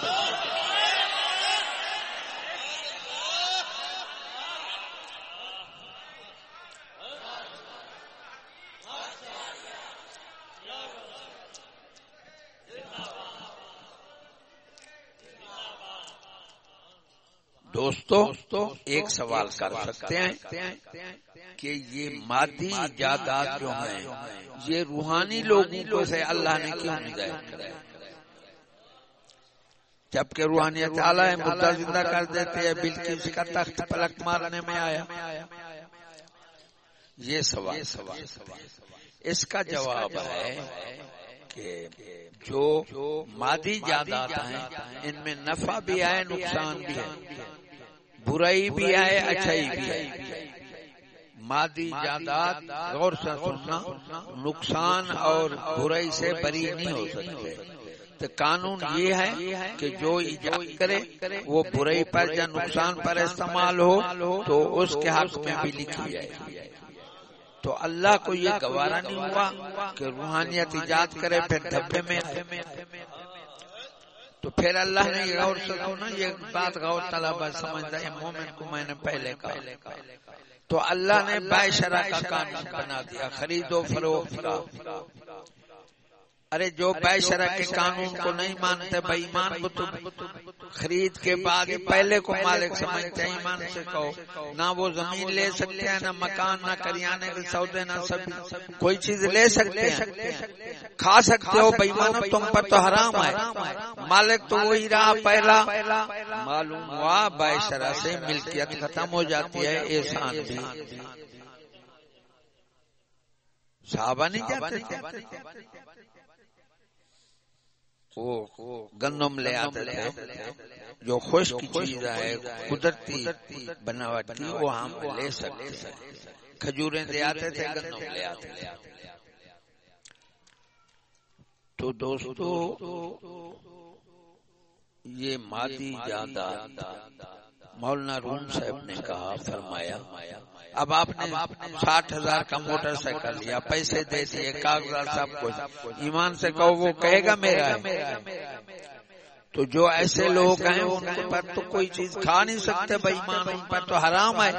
دوستو، ایک سوال کر سکتے ہیں کہ یہ مادی جائیداد جو ہیں، یہ روحانی لوگوں کو سے اللہ نے کیوں نہیں جبکہ روحانیت اعلیٰ ہے زندہ کر دیتے ہیں بلکہ کا تخت پلک مارنے میں آیا۔ یہ سوال۔ سوال اس کا جواب ہے کہ جو مادی جائیداد ہیں، ان میں نفع بھی ہے، نقصان بھی ہے۔ برائی بھی ہے اچھائی بھی ہے۔ مادی جائیداد غور سے سننا نقصان اور برائی سے بری نہیں ہو سکتے۔ تو قانون یہ ہے کہ جو ایجاد کرے وہ برائی پر یا نقصان پر استعمال ہو تو اس کے حق میں بھی لکھی جائے تو اللہ کو یہ گوارا نہیں ہوا کہ روحانیت ایجاد کرے پھر دھبے میں تو پھر اللہ نے یہ غور سے نا یہ بات غور طلبہ سمجھتا ہے مومن کو میں نے پہلے کہا۔ تو اللہ نے بائے شرح کا قانون بنا دیا خرید و فروخت کا۔ ارے جو بے شرح کے قانون کو نہیں مانتے ایمان کو تو خرید کے بعد پہلے کو مالک سمجھتے ہیں ایمان سے کہو نہ وہ زمین لے سکتے ہیں نہ مکان نہ کریانے کے سودے نہ سب کوئی چیز لے سکتے ہیں۔ کھا سکتے ہو بھائی مانو تم پر تو حرام ہے۔ مالک تو وہی رہا پہلا۔ معلوم ہوا بے شرح سے ملکیت ختم ہو جاتی ہے احسان بھی۔ صحابہ نہیں جاتے گندم لے آتے تھے جو خشک چیز ہے قدرتی بناوٹ کی وہ ہم لے سکتے ہیں کھجوریں لے آتے تھے گندم لے آتے تھے۔ تو دوستو یہ مادی جاندہ مولانا روم صاحب نے کہا فرمایا اب آپ نے ساٹھ ہزار کا موٹر سائیکل لیا، پیسے دے دیے، کاغذات سب کچھ۔ ایمان سے کہو، وہ کہے گا میرا تو جو ایسے لوگ ہیں، ان پر تو کوئی چیز کھا نہیں سکتے بھائی، ایمان ان پر تو حرام ہے۔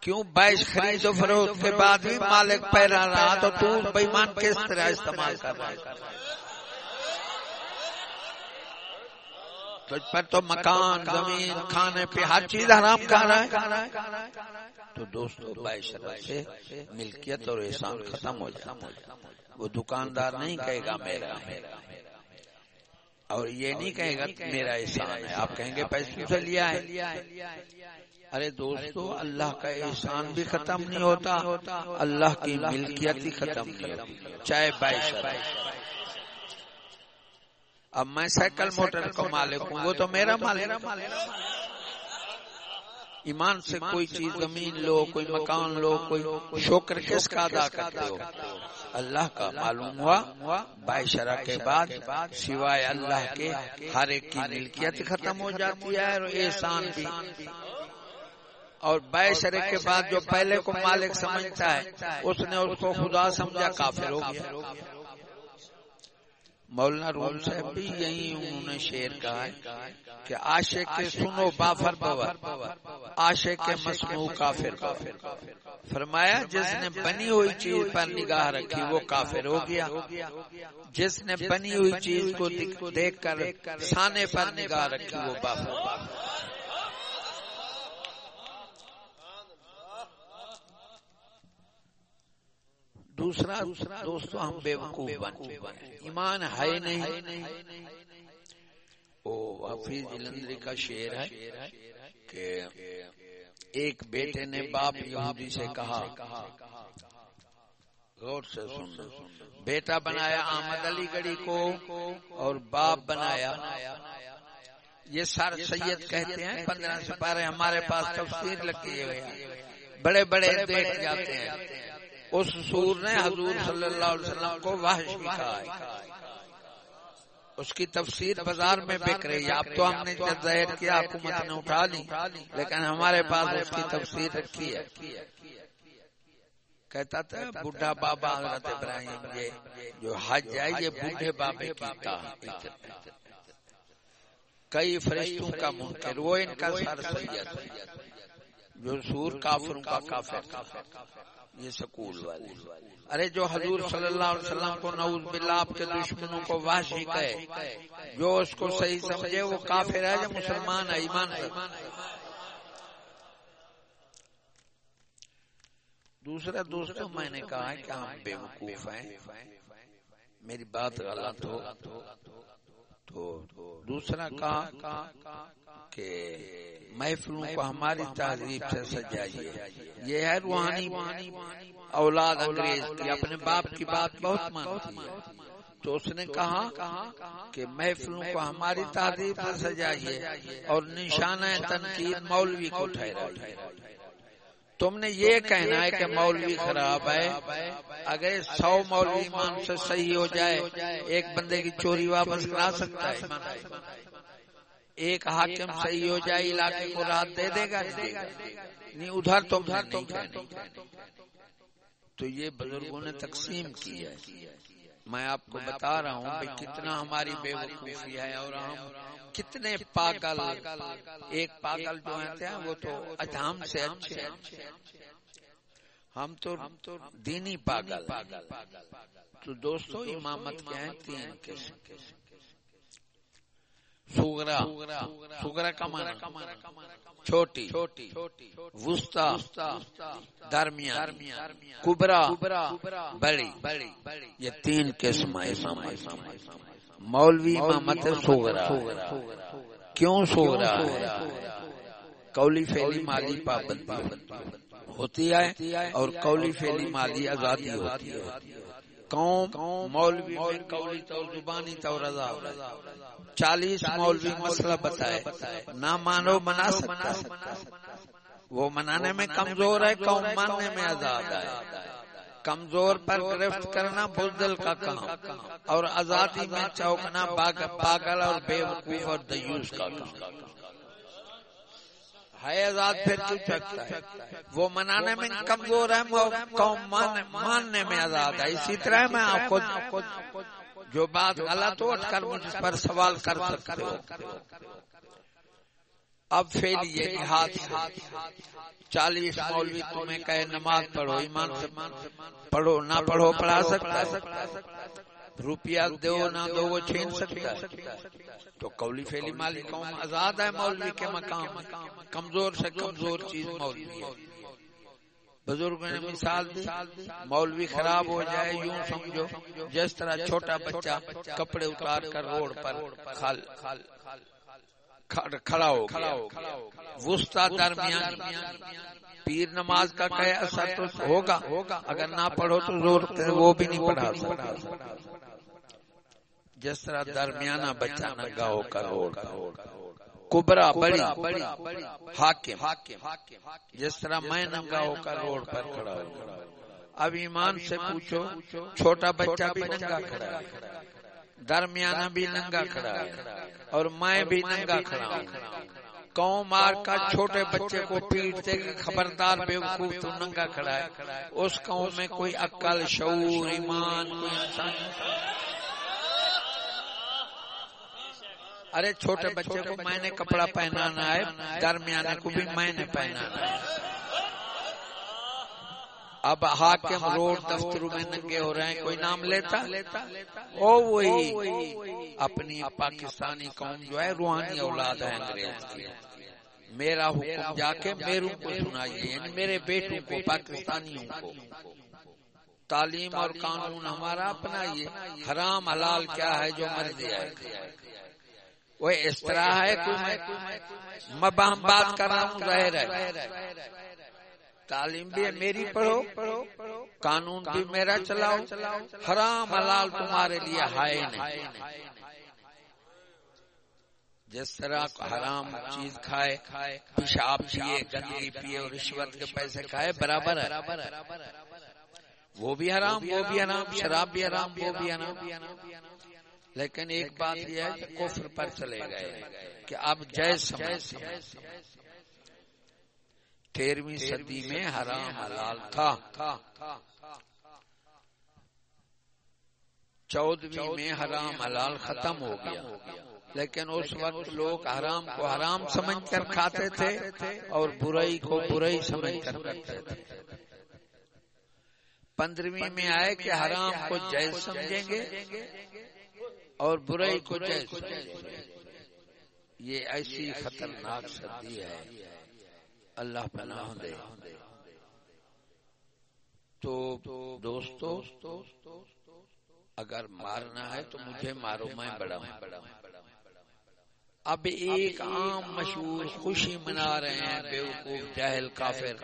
کیوں؟ بائش خرید و فروخت کے بعد بھی مالک پیرا رہا تو تو بےمان کس طرح استعمال کر رہا ہے؟ تجھ پر تو مکان، زمین، کھانے پہ ہر چیز حرام کھا رہا ہے۔ تو دوستو سے ملکیت اور احسان ختم ہو جاتا وہ دکاندار نہیں کہے گا میرا اور یہ نہیں کہے گا میرا احسان ہے۔ آپ کہیں گے، پیسے سے لیا ہے۔ ارے دوستو، اللہ کا احسان بھی ختم نہیں ہوتا، اللہ کی ملکیت بھی ختم نہیں ہوتی، چاہے بائشرہ اب میں سائیکل موٹر کا مالک ہوں وہ تو میرا مالک ایمان سے کوئی چیز زمین لو کوئی مکان لو کوئی شوکر کس کا ادا کرتے ہو؟ اللہ کا معلوم ہوا بائشرہ کے بعد سوائے اللہ کے ہر ایک کی ملکیت ختم ہو جاتی ہے اور احسان بھی اور بائشرے کے بعد جو پہلے کو مالک سمجھتا ہے اس نے اس کو خدا سمجھا کافر ہو گیا۔ مولانا روم صاحب بھی یہی انہوں نے شیر کہا ہے کہ عاشق کے سنو بافر بور عاشق کے مصنوع کافر فرمایا جس نے بنی ہوئی چیز پر نگاہ رکھی وہ کافر ہو گیا۔ جس نے بنی ہوئی چیز کو دیکھ کر سانے پر نگاہ رکھی وہ بافر دوسرا دوستو ہم بے وقوف بن ایمان ہے نہیں؟ او حفیظ جلندری کا شعر ہے کہ ایک بیٹے نے باپ یہودی سے کہا غور سے سن بیٹا بنایا احمد علی گڑھی کو اور باپ بنایا۔ یہ سر سید کہتے ہیں پندرہ سپارے ہمارے پاس تفسیر لگی ہوئی بڑے بڑے دیکھ جاتے ہیں۔ اس سور نے حضور صلی اللہ علیہ وسلم کو وحش بھی کہا ہے۔ اس کی تفسیر بازار میں بک رہی ہے۔ اب تو ہم نے جب ظاہر کیا، حکومت نے اٹھا لی، لیکن ہمارے پاس اس کی تفسیر رکھی ہے۔ کہتا تھا بڈھا بابا حضرت ابراہیم، یہ جو حج ہے، یہ بوڑھے بابے کی کئی فرشتوں کا منکر وہ ان کا سر سید جو سور کافروں کا کافر یہ سکول والے۔ ارے جو حضور صلی اللہ علیہ وسلم کو نعوذ باللہ آپ کے دشمنوں کو وحشی کہے۔ جو اس کو صحیح سمجھے وہ کافر ہے جو مسلمان ہے؟ ایمان ہے دوسرا دوستوں میں نے کہا ہے کہ ہم بے وقوف ہیں۔ میری بات غلط ہو۔ تو دوسرا کہا کہ محفلوں کو ہماری تہذیب سے سجائیے۔ یہ ہے روحانی اولاد انگریز کی، اپنے باپ کی بات بہت مانتی ہے۔ تو اس نے کہا کہ محفلوں کو ہماری تہذیب سے سجائیے اور نشانہ تنقید مولوی کو ٹھہرائیے۔ تم نے یہ کہنا ہے کہ مولوی خراب ہے۔ اگر سو مولوی ایمان سے صحیح ہو جائے، ایک بندے کی چوری واپس کرا سکتا ہے۔ ایک حاکم صحیح ہو جائے، علاقے کو رات دے دے گا نہیں، ادھر تو ادھر تو تو یہ بزرگوں نے تقسیم کی ہے۔ میں آپ کو بتا رہا ہوں کتنا ہماری بے وقوفی ہے اور ہم کتنے پاگل، ایک پاگل جو ہیں وہ تو اجام سے اچھے ہم تو دینی پاگل تو دوستو، امامت کے ہیں تین قسم۔ سوگرا سوگرا کا مانا۔ چھوٹی وسطا درمیان کبرا بڑی۔ یہ تین قسم مولوی امامت سوگرا۔ کیوں سوگرا؟ کولی فیلی مالی پابندی ہوتی ہے اور کولی فیلی مالی آزادی ہوتی ہے۔ قوم مولوی میں کولی تو زبانی تو رضا چالیس مولوی مسئلہ بتائے نہ مانو منا سکتا وہ منانے میں کمزور ہے قوم ماننے میں آزاد ہے۔ کمزور پر گرفت کرنا بزدل کا کام۔ اور آزادی میں چوکنا پاگل اور بے وقوف اور دیوس کا کام۔ ہے آزاد پھر کیوں چکتا ہے؟ وہ منانے میں کمزور ہے قوم ماننے میں آزاد ہے۔ اسی طرح میں آپ کو جو بات غلط ہو اٹھ کر مجھ پر سوال کر سکتے ہو۔ اب فیل یہ ہاتھ چالیس مولوی تمہیں کہے، نماز پڑھو، ایمان سے پڑھو، نہ پڑھو، پڑھا سکتا ہے۔ روپیہ دو نہ دو وہ چھین سکتا ہے۔ تو قولی فیلی مالی قوم آزاد ہے مولوی کے مقام۔ کمزور سے کمزور چیز مولوی ہے۔ بزرگوں نے مثال دی۔ مولوی خراب ہو جائے یوں سمجھو جس طرح چھوٹا بچہ کپڑے اتار کر روڈ پر خال کھڑا ہو وسطا درمیان۔ پیر نماز کا کہ اثر تو ہوگا۔ اگر نہ پڑھو تو زور وہ بھی نہیں پڑھا سکتا۔ جس طرح درمیانہ بچہ ننگا ہو کر کبرا بڑی حاکم۔ جس طرح میں ننگا ہو کر روڈ پر کھڑا ہوں۔ اب ایمان سے پوچھو چھوٹا بچہ بھی ننگا کھڑا ہے۔ درمیانہ بھی ننگا کھڑا ہے۔ اور میں بھی ننگا کھڑا ہوں۔ قوم مار کا چھوٹے بچے کو پیٹتے کہ خبردار بے وقوف تو ننگا کھڑا ہے۔ اس قوم میں کوئی عقل شعور ایمان کوئی انسان ارے چھوٹے بچے کو میں نے کپڑا پہنانا ہے درمیانے کو بھی میں نے پہنانا ہے۔ اب حاکم روڈ دفتروں میں ننگے ہو رہے ہیں، کوئی نام لیتا؟ او وہی، اپنی پاکستانی قوم جو ہے، روحانی اولاد ہے انگریز کی۔ میرا حکم جا کے میروں کو سنائیے یعنی میرے بیٹوں کو، پاکستانیوں کو۔ تعلیم اور قانون ہمارا اپنا یہ حرام، حلال کیا ہے جو مرضی ہے؟ وہ اس طرح ہے میں بات کر رہا ہوں، ظاہر ہے۔ تعلیم بھی میری پڑھو قانون بھی میرا چلاؤ۔ حرام حلال تمہارے لیے ہائے نہیں جس طرح حرام چیز کھائے پیشاب پیے گندگی پیے اور رشوت کے پیسے کھائے برابر ہے۔ وہ بھی حرام وہ بھی حرام شراب بھی حرام وہ بھی حرام لیکن ایک بات یہ ہے کہ کفر پر چلے گئے کہ اب جیس تیرہویں صدی میں حرام حلال تھا۔ چودہویں میں حرام حلال ختم ہو گیا۔ لیکن اس وقت لوگ حرام کو حرام سمجھ کر کھاتے تھے اور برائی کو برائی سمجھ کر کرتے تھے۔ پندرہویں میں آئے کہ حرام کو جائز سمجھیں گے اور برائی کو جائز یہ ایسی خطرناک سردی ہے۔ اللہ پناہ دے۔ تو دوستو، اگر مارنا ہے تو مجھے مارو، میں بڑا ہوں۔ اب ایک عام مشہور خوشی منا رہے ہیں بے وقوف جاہل، کافر،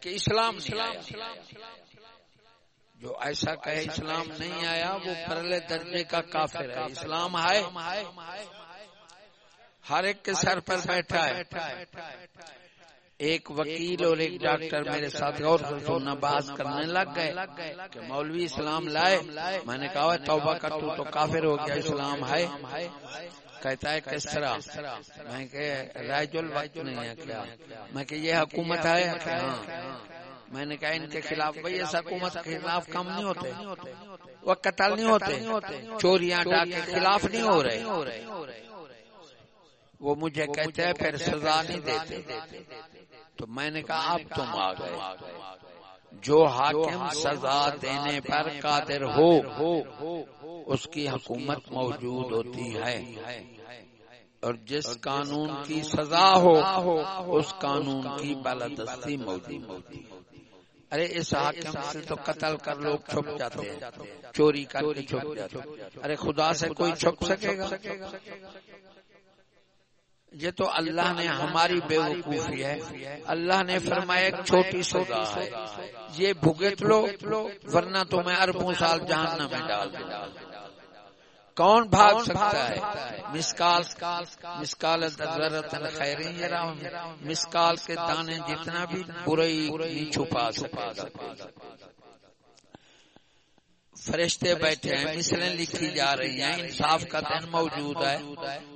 کہ اسلام جو ایسا کہے اسلام نہیں آیا، وہ پرلے درجے کا کافر ہے۔ اسلام ہے ہر ایک کے سر پر بیٹھا ہے۔ ایک وکیل اور ایک ڈاکٹر میرے ساتھ غور سے سننا بات کرنے لگ گئے کہ مولوی اسلام لائے۔ میں نے کہا توبہ کر، تو تو کافر ہو گیا، اسلام ہے۔ کہتا ہے، کس طرح؟ میں کہ رائج الوقت نہیں ہے کیا؟ میں کہ یہ حکومت ہے؟ ہاں۔ میں نے کہا، ان کے خلاف بھائی ایسا حکومت کے خلاف کم نہیں ہوتے۔ وہ قتل نہیں ہوتے۔ چوریاں ڈاک کے خلاف نہیں ہو رہے۔ وہ مجھے کہتے ہیں پھر سزا نہیں دیتے۔ تو میں نے کہا اب تم آ گئے۔ جو حاکم سزا دینے پر قادر ہو اس کی حکومت موجود ہوتی ہے۔ اور جس قانون کی سزا ہو اس قانون کی بالادستی موجود ہوتی ہے۔ ارے اس حاکم سے تو قتل کر لوگ چھپ جاتے ہیں۔ چوری کر کے چھپ جاتے ہیں۔ ارے خدا سے کوئی چھپ سکے گا۔ یہ تو اللہ نے ہماری بے وقوفی ہے۔ اللہ نے فرمایا ایک چھوٹی سزا ہے۔ یہ بھگت لو ورنہ تو میں اربوں سال جہنم میں ڈال دوں کون بھاگ سکتا ہے؟ مسکال مسکال مسکال کے دانے جتنا بھی برائی چھپا سکا فرشتے بیٹھے ہیں مثلیں لکھی جا رہی ہیں انصاف کا دن موجود ہے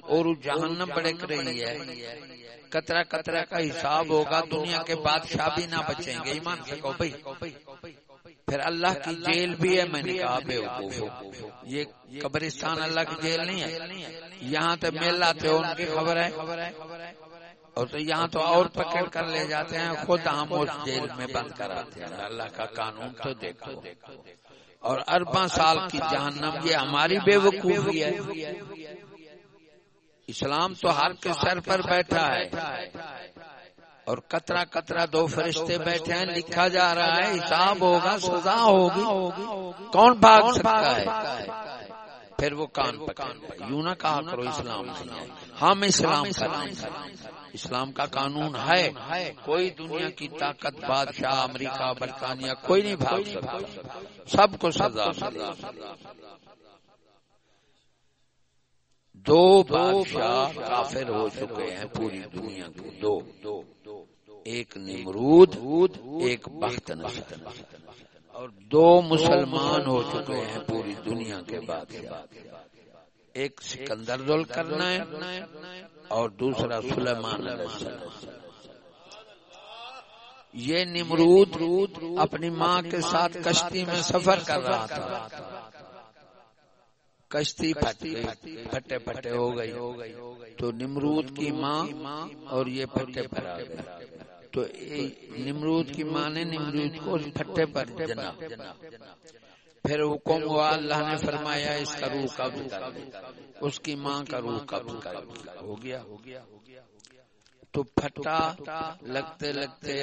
اور جہنم بڑک رہی ہے۔ کترا کترا کا حساب ہوگا دنیا کے بادشاہ بھی نہ بچیں گے ایمان سے کو بھائی۔ پھر اللہ کی جیل بھی ہے میں نے کہا بے وقوف یہ قبرستان اللہ کی جیل نہیں ہے۔ یہاں تو میل آتے ان کی خبر ہے۔ اور تو یہاں تو اور پکڑ کر لے جاتے ہیں خود ہم اس جیل میں بند کراتے ہیں۔ اللہ کا قانون تو دیکھو۔ اور ارباں سال کی جہنم یہ ہماری بے وقوفی ہے۔ اسلام تو ہر کے سر پر بیٹھا ہے۔ اور کترا کترا دو فرشتے بیٹھے ہیں لکھا جا رہا ہے حساب ہوگا سزا ہوگی۔ کون بھاگ سکتا ہے؟ پھر وہ کان یوں نہ کہا کرو اسلام ہم اسلام اسلام کا قانون ہے۔ کوئی دنیا کی طاقت بادشاہ امریکہ برطانیہ کوئی نہیں بھاگ سکتا۔ سب کو سزا دو بادشاہ کافر ہو چکے ہیں پوری دنیا کو دو۔ ایک نمرود ایک بخت اور دو مسلمان ہو چکے ہیں پوری دنیا کے بعد ایک سکندر دل کرنا ہے اور دوسرا سلیمان علیہ السلام۔ یہ نمرود اپنی ماں کے ساتھ کشتی میں سفر کر رہا تھا۔ کشتی پھٹے پھٹے ہو گئی۔ تو نمرود کی ماں اور یہ پھٹے پر آ گئے تو نمرود کی ماں نے نمرود کو پھٹے پر جنا پھر حکم ہوا، اللہ نے فرمایا، اس کا روح قبل اس کی ماں کا روح قبل ہو گیا۔ تو پھٹا، لگتے لگتے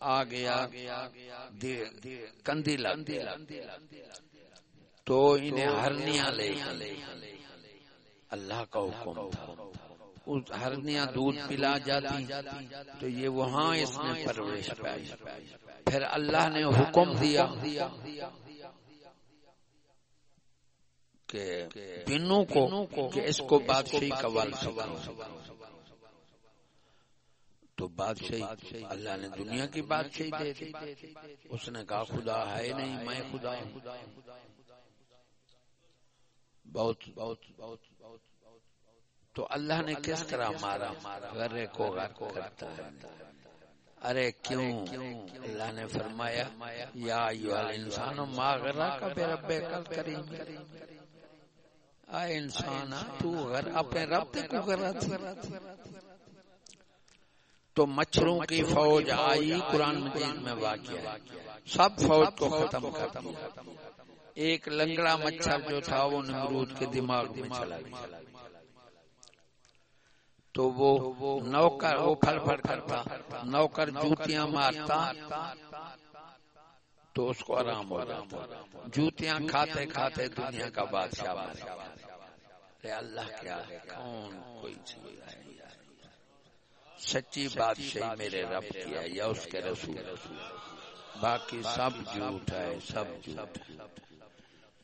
آ گیا کندی لگ تو انہیں ہرنیاں لے اللہ کا حکم تھا۔ ہرنیاں دودھ پلا جاتی، تو یہ وہاں اس نے پرورش پائی۔ پھر اللہ نے حکم دیا کہ بنو کو، کہ اس کو بادشاہی کا وال تو بادشاہی، اللہ نے دنیا کی بادشاہی دے دی۔ اس نے کہا، خدا ہے نہیں، میں خدا ہوں۔ بہت بہت بہت تو اللہ نے کس طرح مارا؟ غرے کو غر کرتا ہے۔ ارے کیوں؟ اللہ نے فرمایا یا انسان ما غرا کا بے رب کل کریم آئے انسان تو غر اپنے رب تے کو کرا تو مچھروں کی فوج آئی قرآن مجید میں واقع سب فوج کو ختم ختم ایک لنگڑا مچھر جو تھا وہ نمرود کے دماغ میں چلا گیا۔ تو وہ نوکر وہ پھل پھل کرتا نوکر جوتیاں مارتا تو اس کو آرام ہو جاتا جوتیاں کھاتے کھاتے دنیا کا بادشاہ اللہ کیا ہے؟ کون کوئی چیز ہے؟ سچی بادشاہی میرے رب کی ہے یا اس کے رسول؟ باقی سب جھوٹ ہے، سب جھوٹ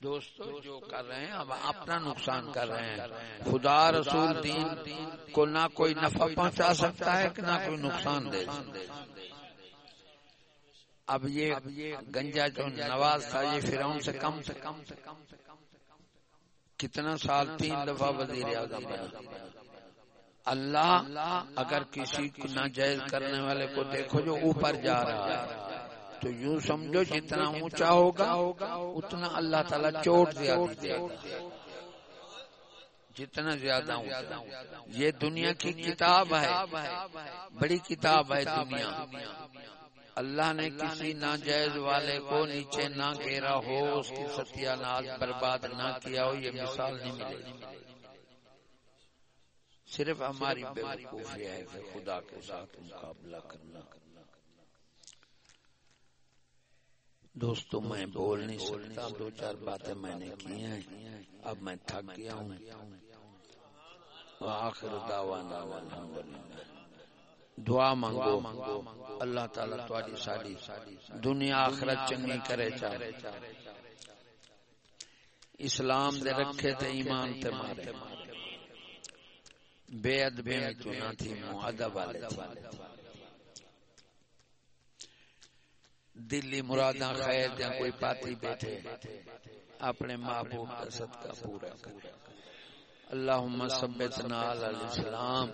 دوستو جو کر رہے ہیں ہم اپنا نقصان کر رہے ہیں خدا رسول دین کو نہ کوئی نفع پہنچا سکتا ہے کہ نہ کوئی نقصان دے اب یہ گنجا جو نواز تھا یہ فرعون سے کم سے کم سے کم سے کم کتنا سال تین دفعہ وزیر اعظم اللہ اگر کسی کو ناجائز کرنے والے کو دیکھو جو اوپر جا رہا ہے تو یوں سمجھو جتنا اونچا ہوگا، اتنا اللہ تعالی چوٹ زیادہ جتنا زیادہ یہ دنیا کی کتاب ہے، بڑی کتاب ہے دنیا۔ اللہ نے کسی ناجائز والے کو نیچے نہ گھیرا ہو، اس کی ستیہ ناز برباد نہ کیا ہو، یہ مثال نہیں ملے صرف ہماری بے وقوفی ہے خدا کے ساتھ مقابلہ کرنا۔ دوستو، میں بول نہیں سکتا، دو چار باتیں میں نے کی ہیں۔ اب میں تھک گیا ہوں۔ آخر دعوانا والحمدللہ دعا مانگو۔ اللہ تعالی تواڈی ساڈی دنیا آخرت چنگی کرے چاہے اسلام دے رکھے تے ایمان تے مارے۔ بے ادبی میں تو نہ تھی مؤدب والے دلی مراداں خیر دیا کوئی پاتی بیٹھے اپنے محبوب کا صدقہ پورا کر اللہم ثبتنا علی الاسلام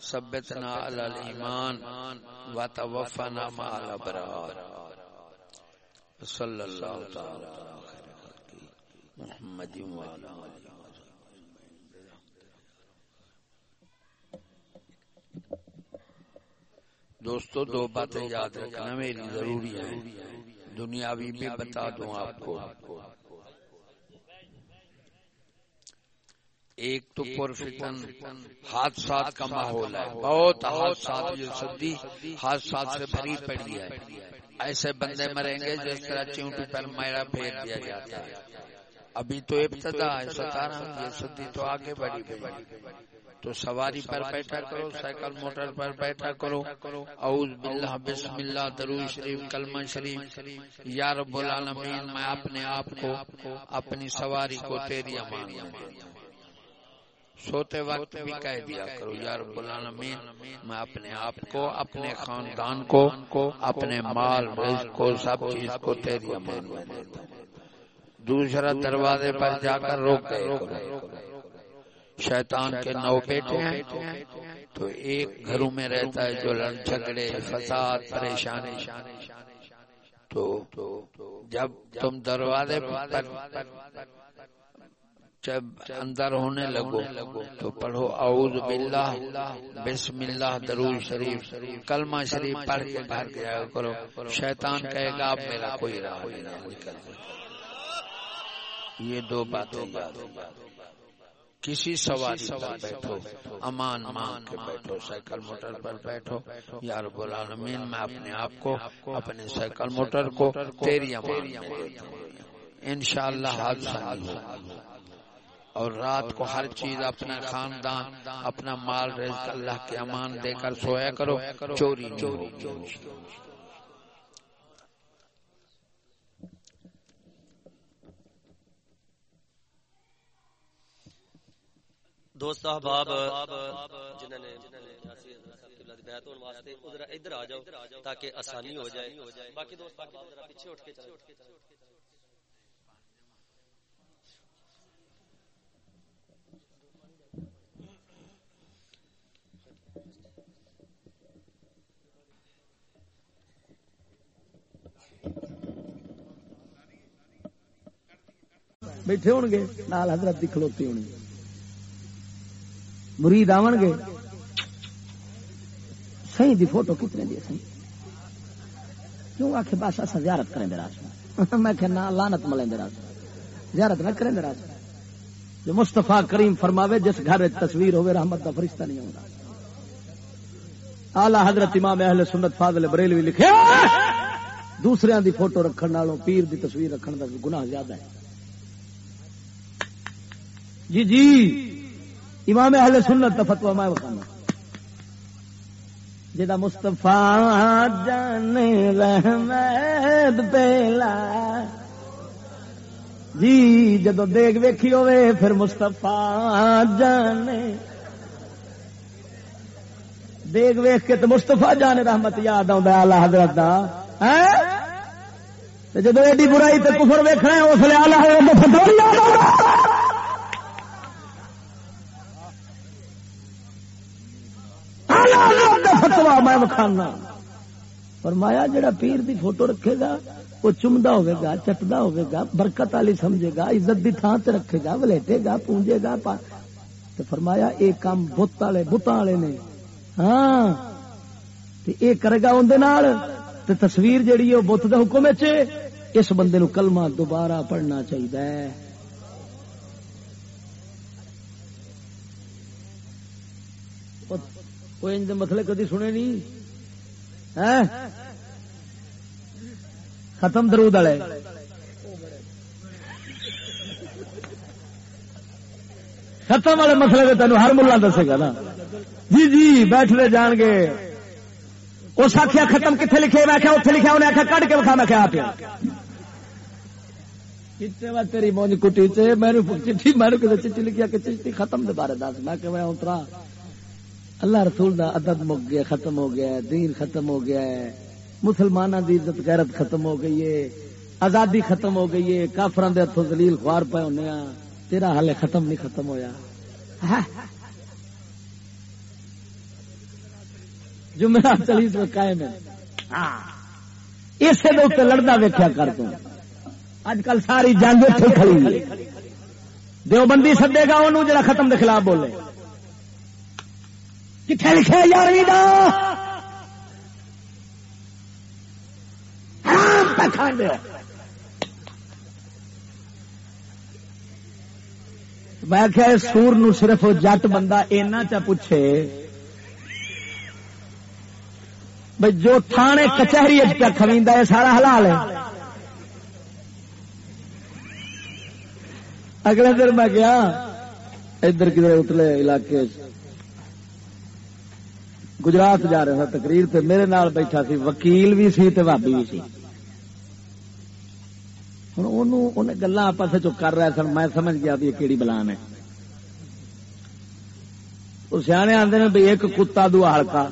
ثبتنا على الايمان وتوفنا مع الابرار۔ صلى الله تعالى على خير خلقه محمد وعلى اله دوستو دو باتیں یاد رکھنا میری ضروری ہے دنیاوی بھی بتا دوں آپ کو۔ ایک تو پرفتن حادثات کا ماحول ہے۔ بہت حادثات جو سدی حادثات سے بھری پڑی ہے۔ ایسے بندے مریں گے جس طرح چونٹی پر میرا پھیر دیا جاتا ہے۔ ابھی تو ابتدا ہے ستارہ یہ سدی تو آگے بڑھی بڑی تو سواری پر بیٹھا کرو سائیکل موٹر پر بیٹھا کرو۔ اعوذ باللہ بسم اللہ درو شریف کلمہ شریف یا رب العالمین میں اپنے آپ کو اپنی سواری کو تیری امان سوتے وقت بھی کہہ دیا کرو یا رب العالمین میں اپنے آپ کو اپنے خاندان کو اپنے مال رزق کو سب چیز کو تیری امان میں دیتا ہوں دوسرا دروازے پر جا کر روک گئے۔ شیطان کے نو بیٹے ہیں۔ تو ایک گھروں میں رہتا ہے جو لڑ جھگڑے فساد پریشانی۔ تو جب تم دروازے پر جب اندر ہونے لگو تو پڑھو اعوذ باللہ بسم اللہ درود شریف۔ کلمہ شریف پڑھ کے گھر گیا کرو۔ شیطان کہے گا اب میرا کوئی راہ نہیں نکل۔ یہ دو باتیں یاد کسی سواری پر بیٹھو امان مان کے بیٹھو سائیکل موٹر پر بیٹھو۔ یا رب العالمین میں اپنے آپ کو اپنے سائیکل موٹر کو تیری امان میں دیتا ہوں انشاءاللہ حادثہ نہیں ہوگا اور رات کو ہر چیز اپنا خاندان اپنا مال رزق اللہ کے امان دے کر سویا کرو۔ چوری نہیں ہوگی دوست احباب جنہوں نے ہدایت ہونے واسطے ادھر ادھر آ جاؤ تاکہ آسانی ہو جائے۔ باقی دوست پیچھے اٹھ کے چلو بیٹھے ہون گے نال حضرت دی کھلوتی ہونی۔ مرید آون گے۔ صحیح دی فوٹو کتنے دی صحیح کیوں آخ بس اصا زیارت کریں دے راس میں؟ کہ نہ لانت ملیں دے راس زیارت نہ کریں دے راس جو مستفا کریم فرماوے، جس گھر تصویر ہوئے، رحمت کا فرشتہ نہیں ہوگا آلہ حضرت امام اہل سنت فاضل بریلوی لکھے دوسرے دی فوٹو رکھن نالوں، پیر دی تصویر رکھن کا گناہ زیادہ ہے۔ جی جی۔ امام اہل سنت کا فتوا میں بخانا۔ جا مستفا جان رحمت پیلا۔ جی جدو دیگ ویکھی ہوئے، پھر مستفا جان۔ دیگ ویخ کے تو مستفا جان رحمت یاد آلہ حضرت ہاں؟ جدو ایڈی برائی تو کفر ویخنا اس لیے آلہ حضرت یاد وکھانا فرمایا جڑا پیر دی فوٹو رکھے گا، وہ چمدا ہوے گا، چٹدا ہوے گا، برکت والی سمجھے گا، عزت دی تھان تے رکھے گا، ولیٹے گا، پونجے گا تو فرمایا اے کام بت والے بتاں والے نے۔ ہاں۔ تے اے کرے گا اون نال۔ تے تصویر جڑی ہے بت دے حکم وچ اس بندے نو کلمہ دوبارہ پڑھنا چاہیے کوئی ان مسئلے کدی سنے نہیں؟ ختم درود والے۔ ختم والے مسئلے میں تینوں ہر ملا دسے گا نا۔ جی جی بیٹھ لے جان گے۔ اس آخیا ختم کتنے لکھے؟ میں آخیا اتنے لکھا انہیں آخیا کٹ کے بکھا میں کیا آپ تیری مونج کٹی چ میں چٹھی میں چٹھی لکھی؟ کہ چٹھی ختم دے بارے دس۔ میں کہ میں اترا اللہ رسول دا ادب مک گیا ختم ہو گیا ہے دین ختم ہو گیا ہے مسلمانوں دی عزت غیرت ختم ہو گئی ہے آزادی ختم ہو گئی ہے کافران دے ہاتھوں دلیل خوار پے ہونے تیرا حال ختم نہیں ختم ہویا۔ جمعرات چلی تو قائم ہے۔ اسے دے لڑتا ویکیا کر تو۔ اج کل ساری جنگ کھڑی دیوبندی سدے گا انہوں جڑا ختم دے خلاف بولے۔ کتنے لکھے یارویں کھانے میں کیا سور نو صرف جٹ بندہ اینا چا پوچھے۔ بھائی جو تھانے کچہری پہ کھویندا ہے، سارا حلال ہے۔ اگلے دن میں گیا، ادھر کدھر اتلے علاقے گجرات جا رہا تھا تقریر تے میرے نال بیٹھا سی، وکیل بھی سی تے بھابی بھی سی۔ ہوں گلا آپس کر رہے سن، میں سمجھ گیا بھی کہڑی بلان ہے۔ وہ سیانے آتے ہیں بھائی ایک کتا دو ہلکا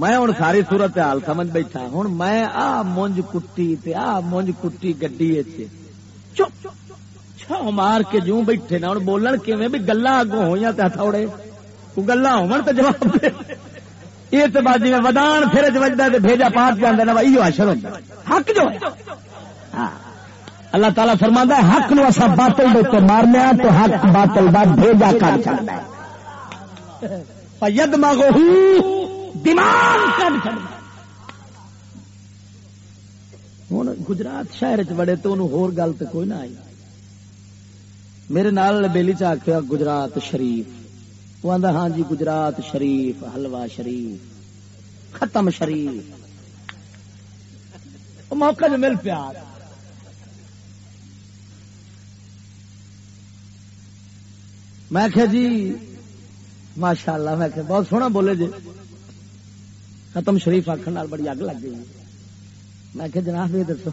میں ہوں ساری صورت حال سمجھ بیٹھا۔ ہوں میں آ مونج کٹی تے آ مونج کٹی گڈی چپ چھو مار کے جوں بیٹھے نا۔ ہوں بولن کیویں بھی گلا اگوں ہوئی تھوڑے گلا ہو جواب یہ تو باجی میں ودان پھر چجتا بھیجا پاٹ جانا نا بھائی اشر ہوتا حق جو ہاں۔ اللہ تعالیٰ فرما ہے، حق نو اصا باطل دے مارنے تو حق باطل بعد بھیجا کر۔ چڑھتا ہے ید ماگو دماغ کر چڑھتا ہوں گجرات شہر چ بڑے تو ہور گل تو کوئی نہ آئی۔ میرے نال بیلی چ آخیا، گجرات شریف۔ وہ آدھا ہاں جی گجرات شریف حلوا شریف، ختم شریف۔ موقع جو مل پیار میں کہ جی ماشاء اللہ میں کہ بہت سونا بولے جی۔ ختم شریف آخر بڑی اگ لگ گئی۔ میں کہ جناب، یہ دسو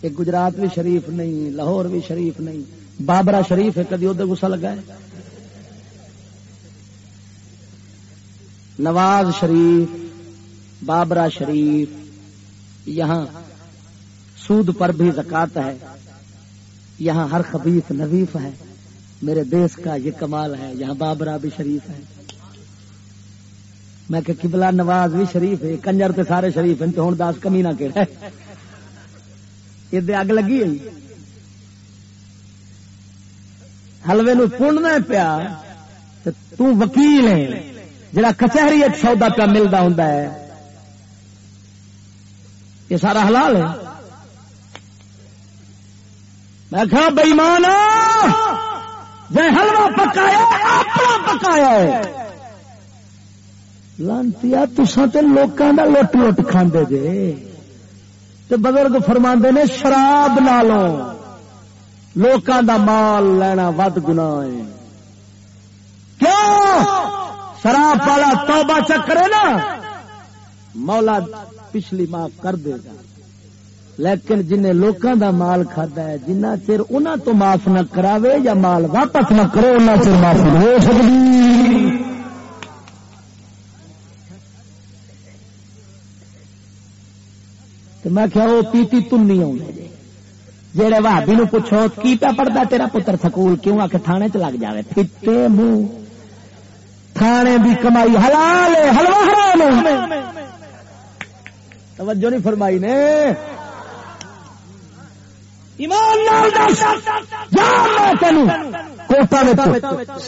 کہ گجرات بھی شریف نہیں، لاہور بھی شریف نہیں بابرا شریف ہے، کدی ادھر گسا لگا ہے؟ نواز شریف بابرا شریف، یہاں سود پر بھی زکات ہے، یہاں ہر خبیف نظیف ہے، میرے دیش کا یہ کمال ہے، یہاں بابرا بھی شریف ہے۔ میں کہ قبلہ نواز بھی شریف ہے، کنجر تے سارے شریف ہیں، تو ہوں دس کمی نہ کہڑا یہ اگ لگی ہے حلوے نو پوننا پیا تو وکیل ہے جڑا کچہری ایک سودا پیا ملتا ہوں یہ سارا حلال ہے۔ میں کہا بےمان جی حلوا پکایا، اپنا پکایا ہے۔ لانتی تسا تو لوگوں کا لٹ لٹ کھانے جے۔ تو بزرگ فرما نے، شراب نالوں لوکاں دا مال لینا ود گنا ہے۔ کیوں شراب والا توبہ چکرے نا، مولا پچھلی معاف کر دے گا۔ لیکن جن لوکاں دا مال کھدا ہے، جنہ چر انہاں تو معاف نہ کراوے یا مال واپس نہ کرے، انہاں چر معافی نہیں ہو سکتی میں کیا وہ پیتی تم نہیں آؤں جہے بھابی نو پوچھو، کی پیا پڑھتا تیرا پتر سکول کیوں آ کے تھانے چ لگ جائے پھٹے منہ۔ تھانے دی کمائی حلال ہے حلوا حرام توجہ نہیں فرمائی نے۔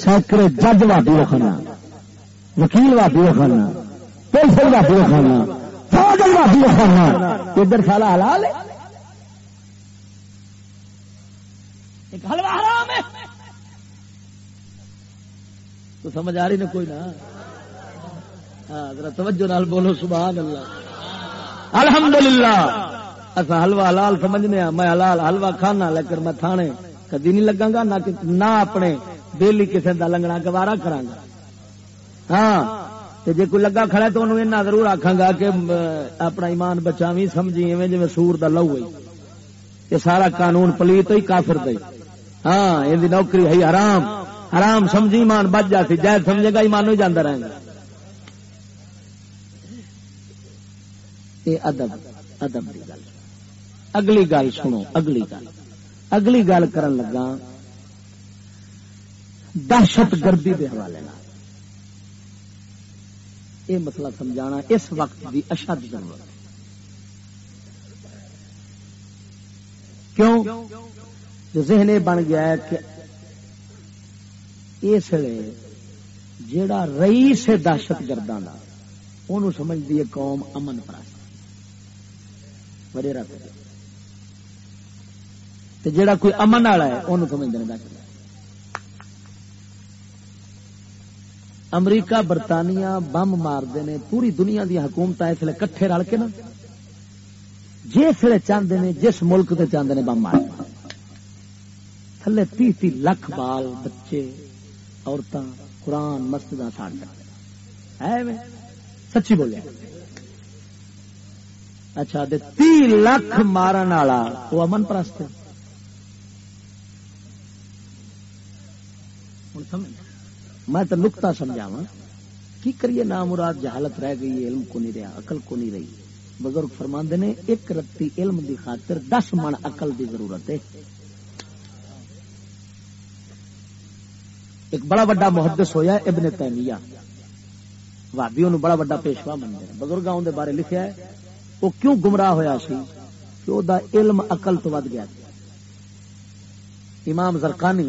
سیکڑے جج وادی رکھنا وکیل وادی رکھنا پولیس وادی رکھنا فوج وادی رکھنا ادھر سالا حلال ہے۔ ایک حلوا حرام ہے تو سمجھ آ رہی نا کوئی نہ ہاں ذرا توجہ نال بولو، سبحان اللہ۔ الحمدللہ۔ اصا حلوا حلال سمجھنے ہاں میں حلال حلوا کھانا، لیکن میں تھانے کدی نہیں لگا گا، نہ اپنے بیلی کسی کا لنگنا گوارا کرا ہاں جی کوئی لگا کھڑا تو انہوں ضرور آخا گا کہ اپنا ایمان بچاوی سمجھی ایویں جی سور دا لو ہوئی یہ سارا قانون پلیت ہی کافر دے۔ ہاں یہ نوکری ہے، حرام۔ حرام سمجھی، ایمان بچ جاتی جائز سمجھے گا، ایمان ہی جانا رہے گا یہ ادب ادب کی گل۔ اگلی گل سنو، اگلی گل۔ اگلی گل کرن لگا، دہشت گردی کے حوالے یہ مسئلہ سمجھانا، اس وقت کی اشد ضرورت۔ کیوں؟ جو ذہن یہ بن گیا ہے کہ اس لیے جڑا رئیس ہے دہشت گردوں کا انہوں سمجھتی ہے قوم امن پرست۔ وڈیرا تے جڑا کوئی امن والا ہے انہوں سمجھتے ہیں دہشت امریکہ، برطانیہ بم مارتے ہیں پوری دنیا دی حکومت اس لیے کٹھے رل کے نا، جس لیے چاہتے ہیں جس ملک تے چاہتے ہیں بم مار تھلے تی تی لکھ بال بچے عورتیں قرآن مسجد ساڑ ہے سچی بولیا۔ اچھا دے تی لاکھ مارن والا وہ امن پرست ہے۔ میں تو نکتا سمجھاوا کی کریے نام مراد جہالت رہ گئی، علم کو نہیں رہا، عقل کو نہیں رہی۔ بزرگ فرماندے نے، ایک رتی علم دی خاطر دس من عقل دی ضرورت ہے۔ ایک بڑا بڑا محدث ہویا ابن تیمیہ۔ وادیوں نو بڑا بڑا پیشوا منتے ہیں بزرگاں دے بارے لکھیا ہے، وہ کیوں گمراہ ہویا سی؟ کہ او دا علم عقل تو ود گیا۔ امام زرقانی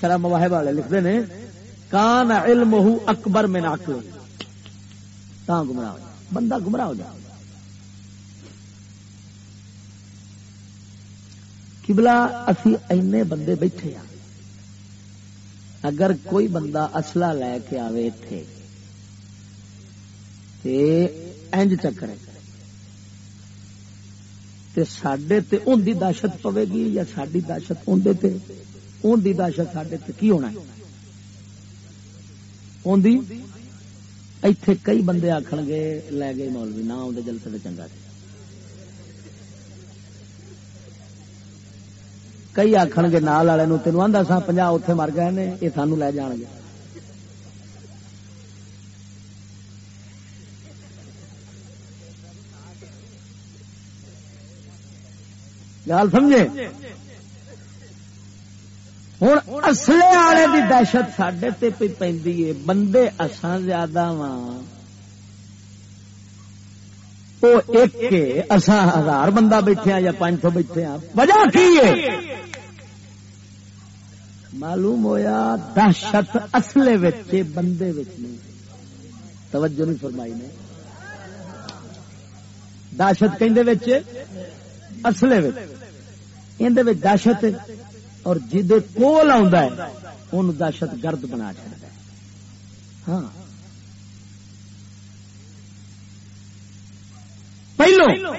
شرح مواہب والے لکھتے ہیں، کان علم اکبر میں ناکل تا گمراہ ہو جائے بندہ گمراہ ہو جائے۔ کبلا اسی اینے بندے بیٹھے ہیں۔ اگر کوئی بندہ اصلہ لے کے آوے اتے انج چکر سڈے ان دی دہشت پوے گی یا ساری دہشت اندر ان دی دہشت سڈے کی ہونا ہے؟ اتے کئی بندے آخر گے، لے گئے مولوی، نہ آدھے جلسے تو چنگا کئی آخر گے نال والے تینوں آدھا سا پنجا اتے مر گئے نے یہ سانو لے جان گے گل سمجھے ہوں اصلے والے کی دہشت سڈے پہ پی بندے اسان زیادہ وا ایک اسان ہزار بندہ بیٹھے یا پانچ سو بیٹھے وجہ کی معلوم ہویا دہشت اصلے بندے نہیں۔ توجہ نہیں فرمائی نے۔ دہشت کہ اصلے اندر دہشت اور جہد کول ان دہشت گرد بنا چڑتا ہاں۔ پہلو۔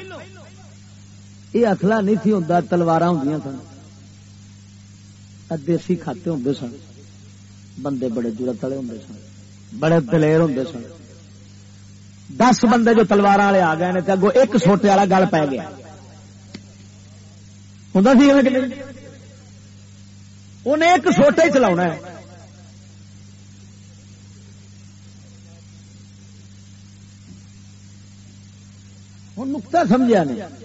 یہ اصلا نہیں تھی ہوں تلوار ہوں سن۔ دیسی کھاتے ہوں سن۔ بندے بڑے جرت والے ہوں سن۔ بڑے دلیر ہوں سن۔ دس بندے جو تلوار والے آ گئے تو اگو ایک سوٹے والا گل پی گیا۔ ہوں انہیں ایک سوٹا ہی چلا ہوں نکتا سمجھا نہیں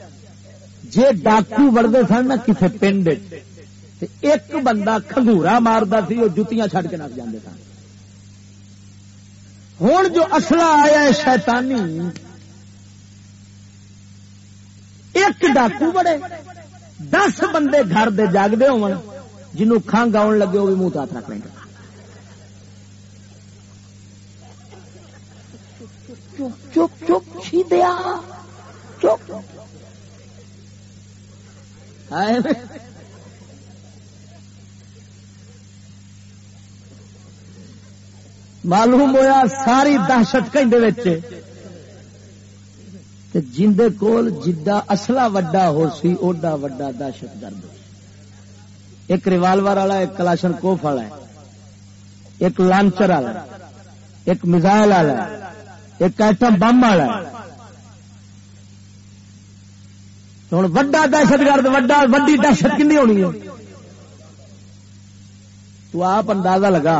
جی ڈاکو وڑتے سن نا کسی پنڈ ایک بندہ کھنگورا مارتا سی وہ جتیاں چھڈ کے نس جاندے سن ہوں جو اصلا آیا ہے شیطانی ایک ڈاکو بڑے دس بندے گھر دے جاگتے ہو جنوں کھانگ آن لگے وہ بھی منہ ہاتھ رکھ لیں گے چپ چپ چپ چی دیا چپ۔ معلوم ہوا ساری دہشت کہیں جندے کول جدا اصلا وڈا ہو سی، اوڈا وڈا دہشت گرد۔ ایک ریوالور والا، ایک کلاشن کوف والا ایک لانچر والا ایک میزائل والا ایک ایٹم بم والا ہوں وڈا دہشت گرد وڈی دہشت کنی ہونی ہے؟ تو آپ اندازہ لگا،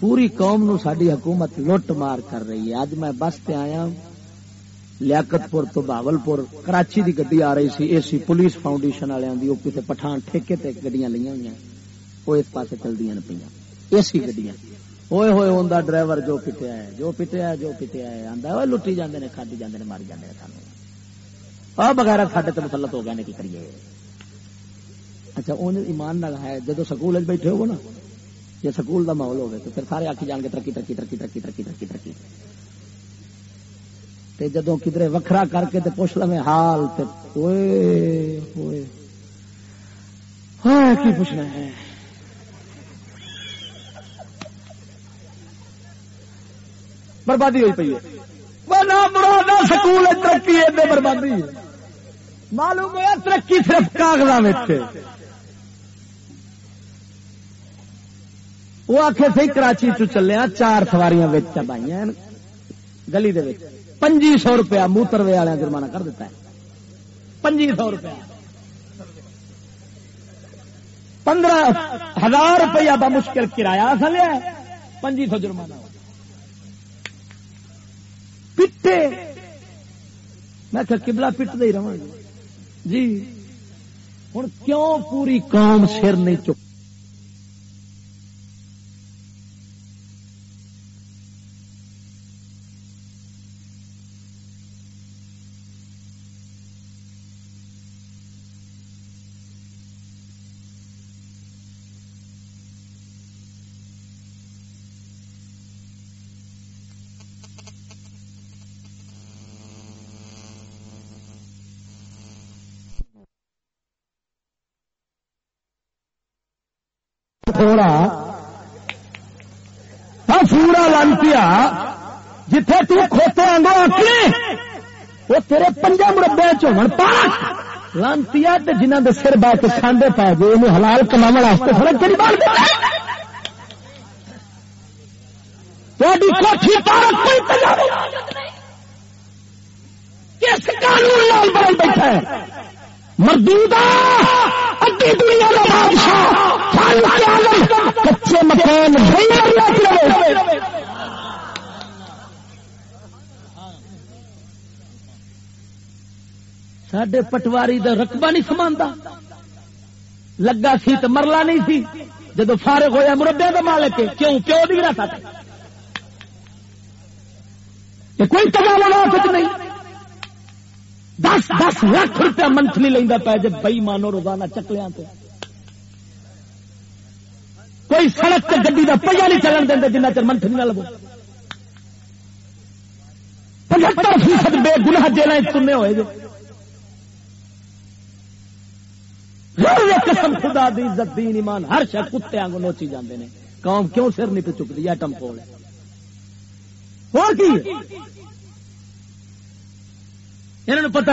پوری قوم نو ساری حکومت لٹ مار کر رہی ہے۔ اج میں بس پہ آیا لیاقت پور تو باول پور کراچی دی گڈی آ رہی سی اے سی پولیس فاؤنڈیشن والوں کی وہ کسی پٹھان ٹھیکے تے گڈیاں لیا ہوئی وہ اس پاس چلتی پہ اے سی گڈیاں۔ ہوئے ہوئے ہوں ڈرائیور جو پٹیا ہے، جو پٹیا ہے، جو پٹیا ہے آتا ہے لٹی جانے نے کھدی جانے نے ماری جانے سانو آ بغیر سڈے تو مسلط ہو گئے کی کریے اچھا ان ایمان نال ہے جب سکول بیٹھے ہو نا یہ سکول دا ماحول ہوگا تو پھر سارے آخی جان گے ترقی ترقی ترقی ترقی ترقی ترقی ترقی تے جدو کدھر وکھرا کر کے تے پوچھ لو حال تے ہوئے ہوئے ہاں کی پوچھنا ہے بربادی ہوئی پی ہے سکول ترقی ہے بربادی معلوم ہوا ترقی صرف کاغذات وہ آخے سی کراچی چلے چار سواریاں بائی گلی دے پنجی سو روپیہ موتروے والے جرمانہ کر دیتا ہے۔ پنجی سو روپیہ۔ پندرہ ہزار روپیہ بمشکل کرایہ سا لیا پنجی سو جرمانہ۔ پٹے۔ میں کہ کبلا پٹ دے رہا جی ہوں کیوں پوری قوم سر نہیں چک تھوڑا پورا لانتیا جتھے تو کھوتے آنگو آکے وہ تیرے پنجا مربے چون پاک لانتی جنہ دے سر بہ کے کھانے پا جی انہیں حلال کما واسطے فرق کری بال کوٹھی پارک کوئی کس قانون بیٹھا ہے مردودہ! دنیا کا بادشاہ! کچے مکان سڈے پٹواری دا رقبہ نہیں سمانتا لگا سی تو مرلا نہیں سی۔ جب فارغ ہویا مربے کا مالک کیوں؟ پیو دی کوئی تباہ نہیں۔ دس دس لاکھ روپیہ منتھلی لینا پہ جب بئی مانو روزانہ چکلیا پہ کوئی سڑک سے گڈی کا پہیا نہیں چلن دیں جنہ چر منتھلی نہ لگو۔ پچہتر فیصد بے گناہ جیل سننے ہوئے جو قسم خدا دی عزت، دین، ایمان، ہر شہ کتے آنگو نوچی جاندے نے۔ قوم کیوں سر نہیں پہ چکتی ایٹم کول اور کی؟ یعنی انہوں نے پتا ہے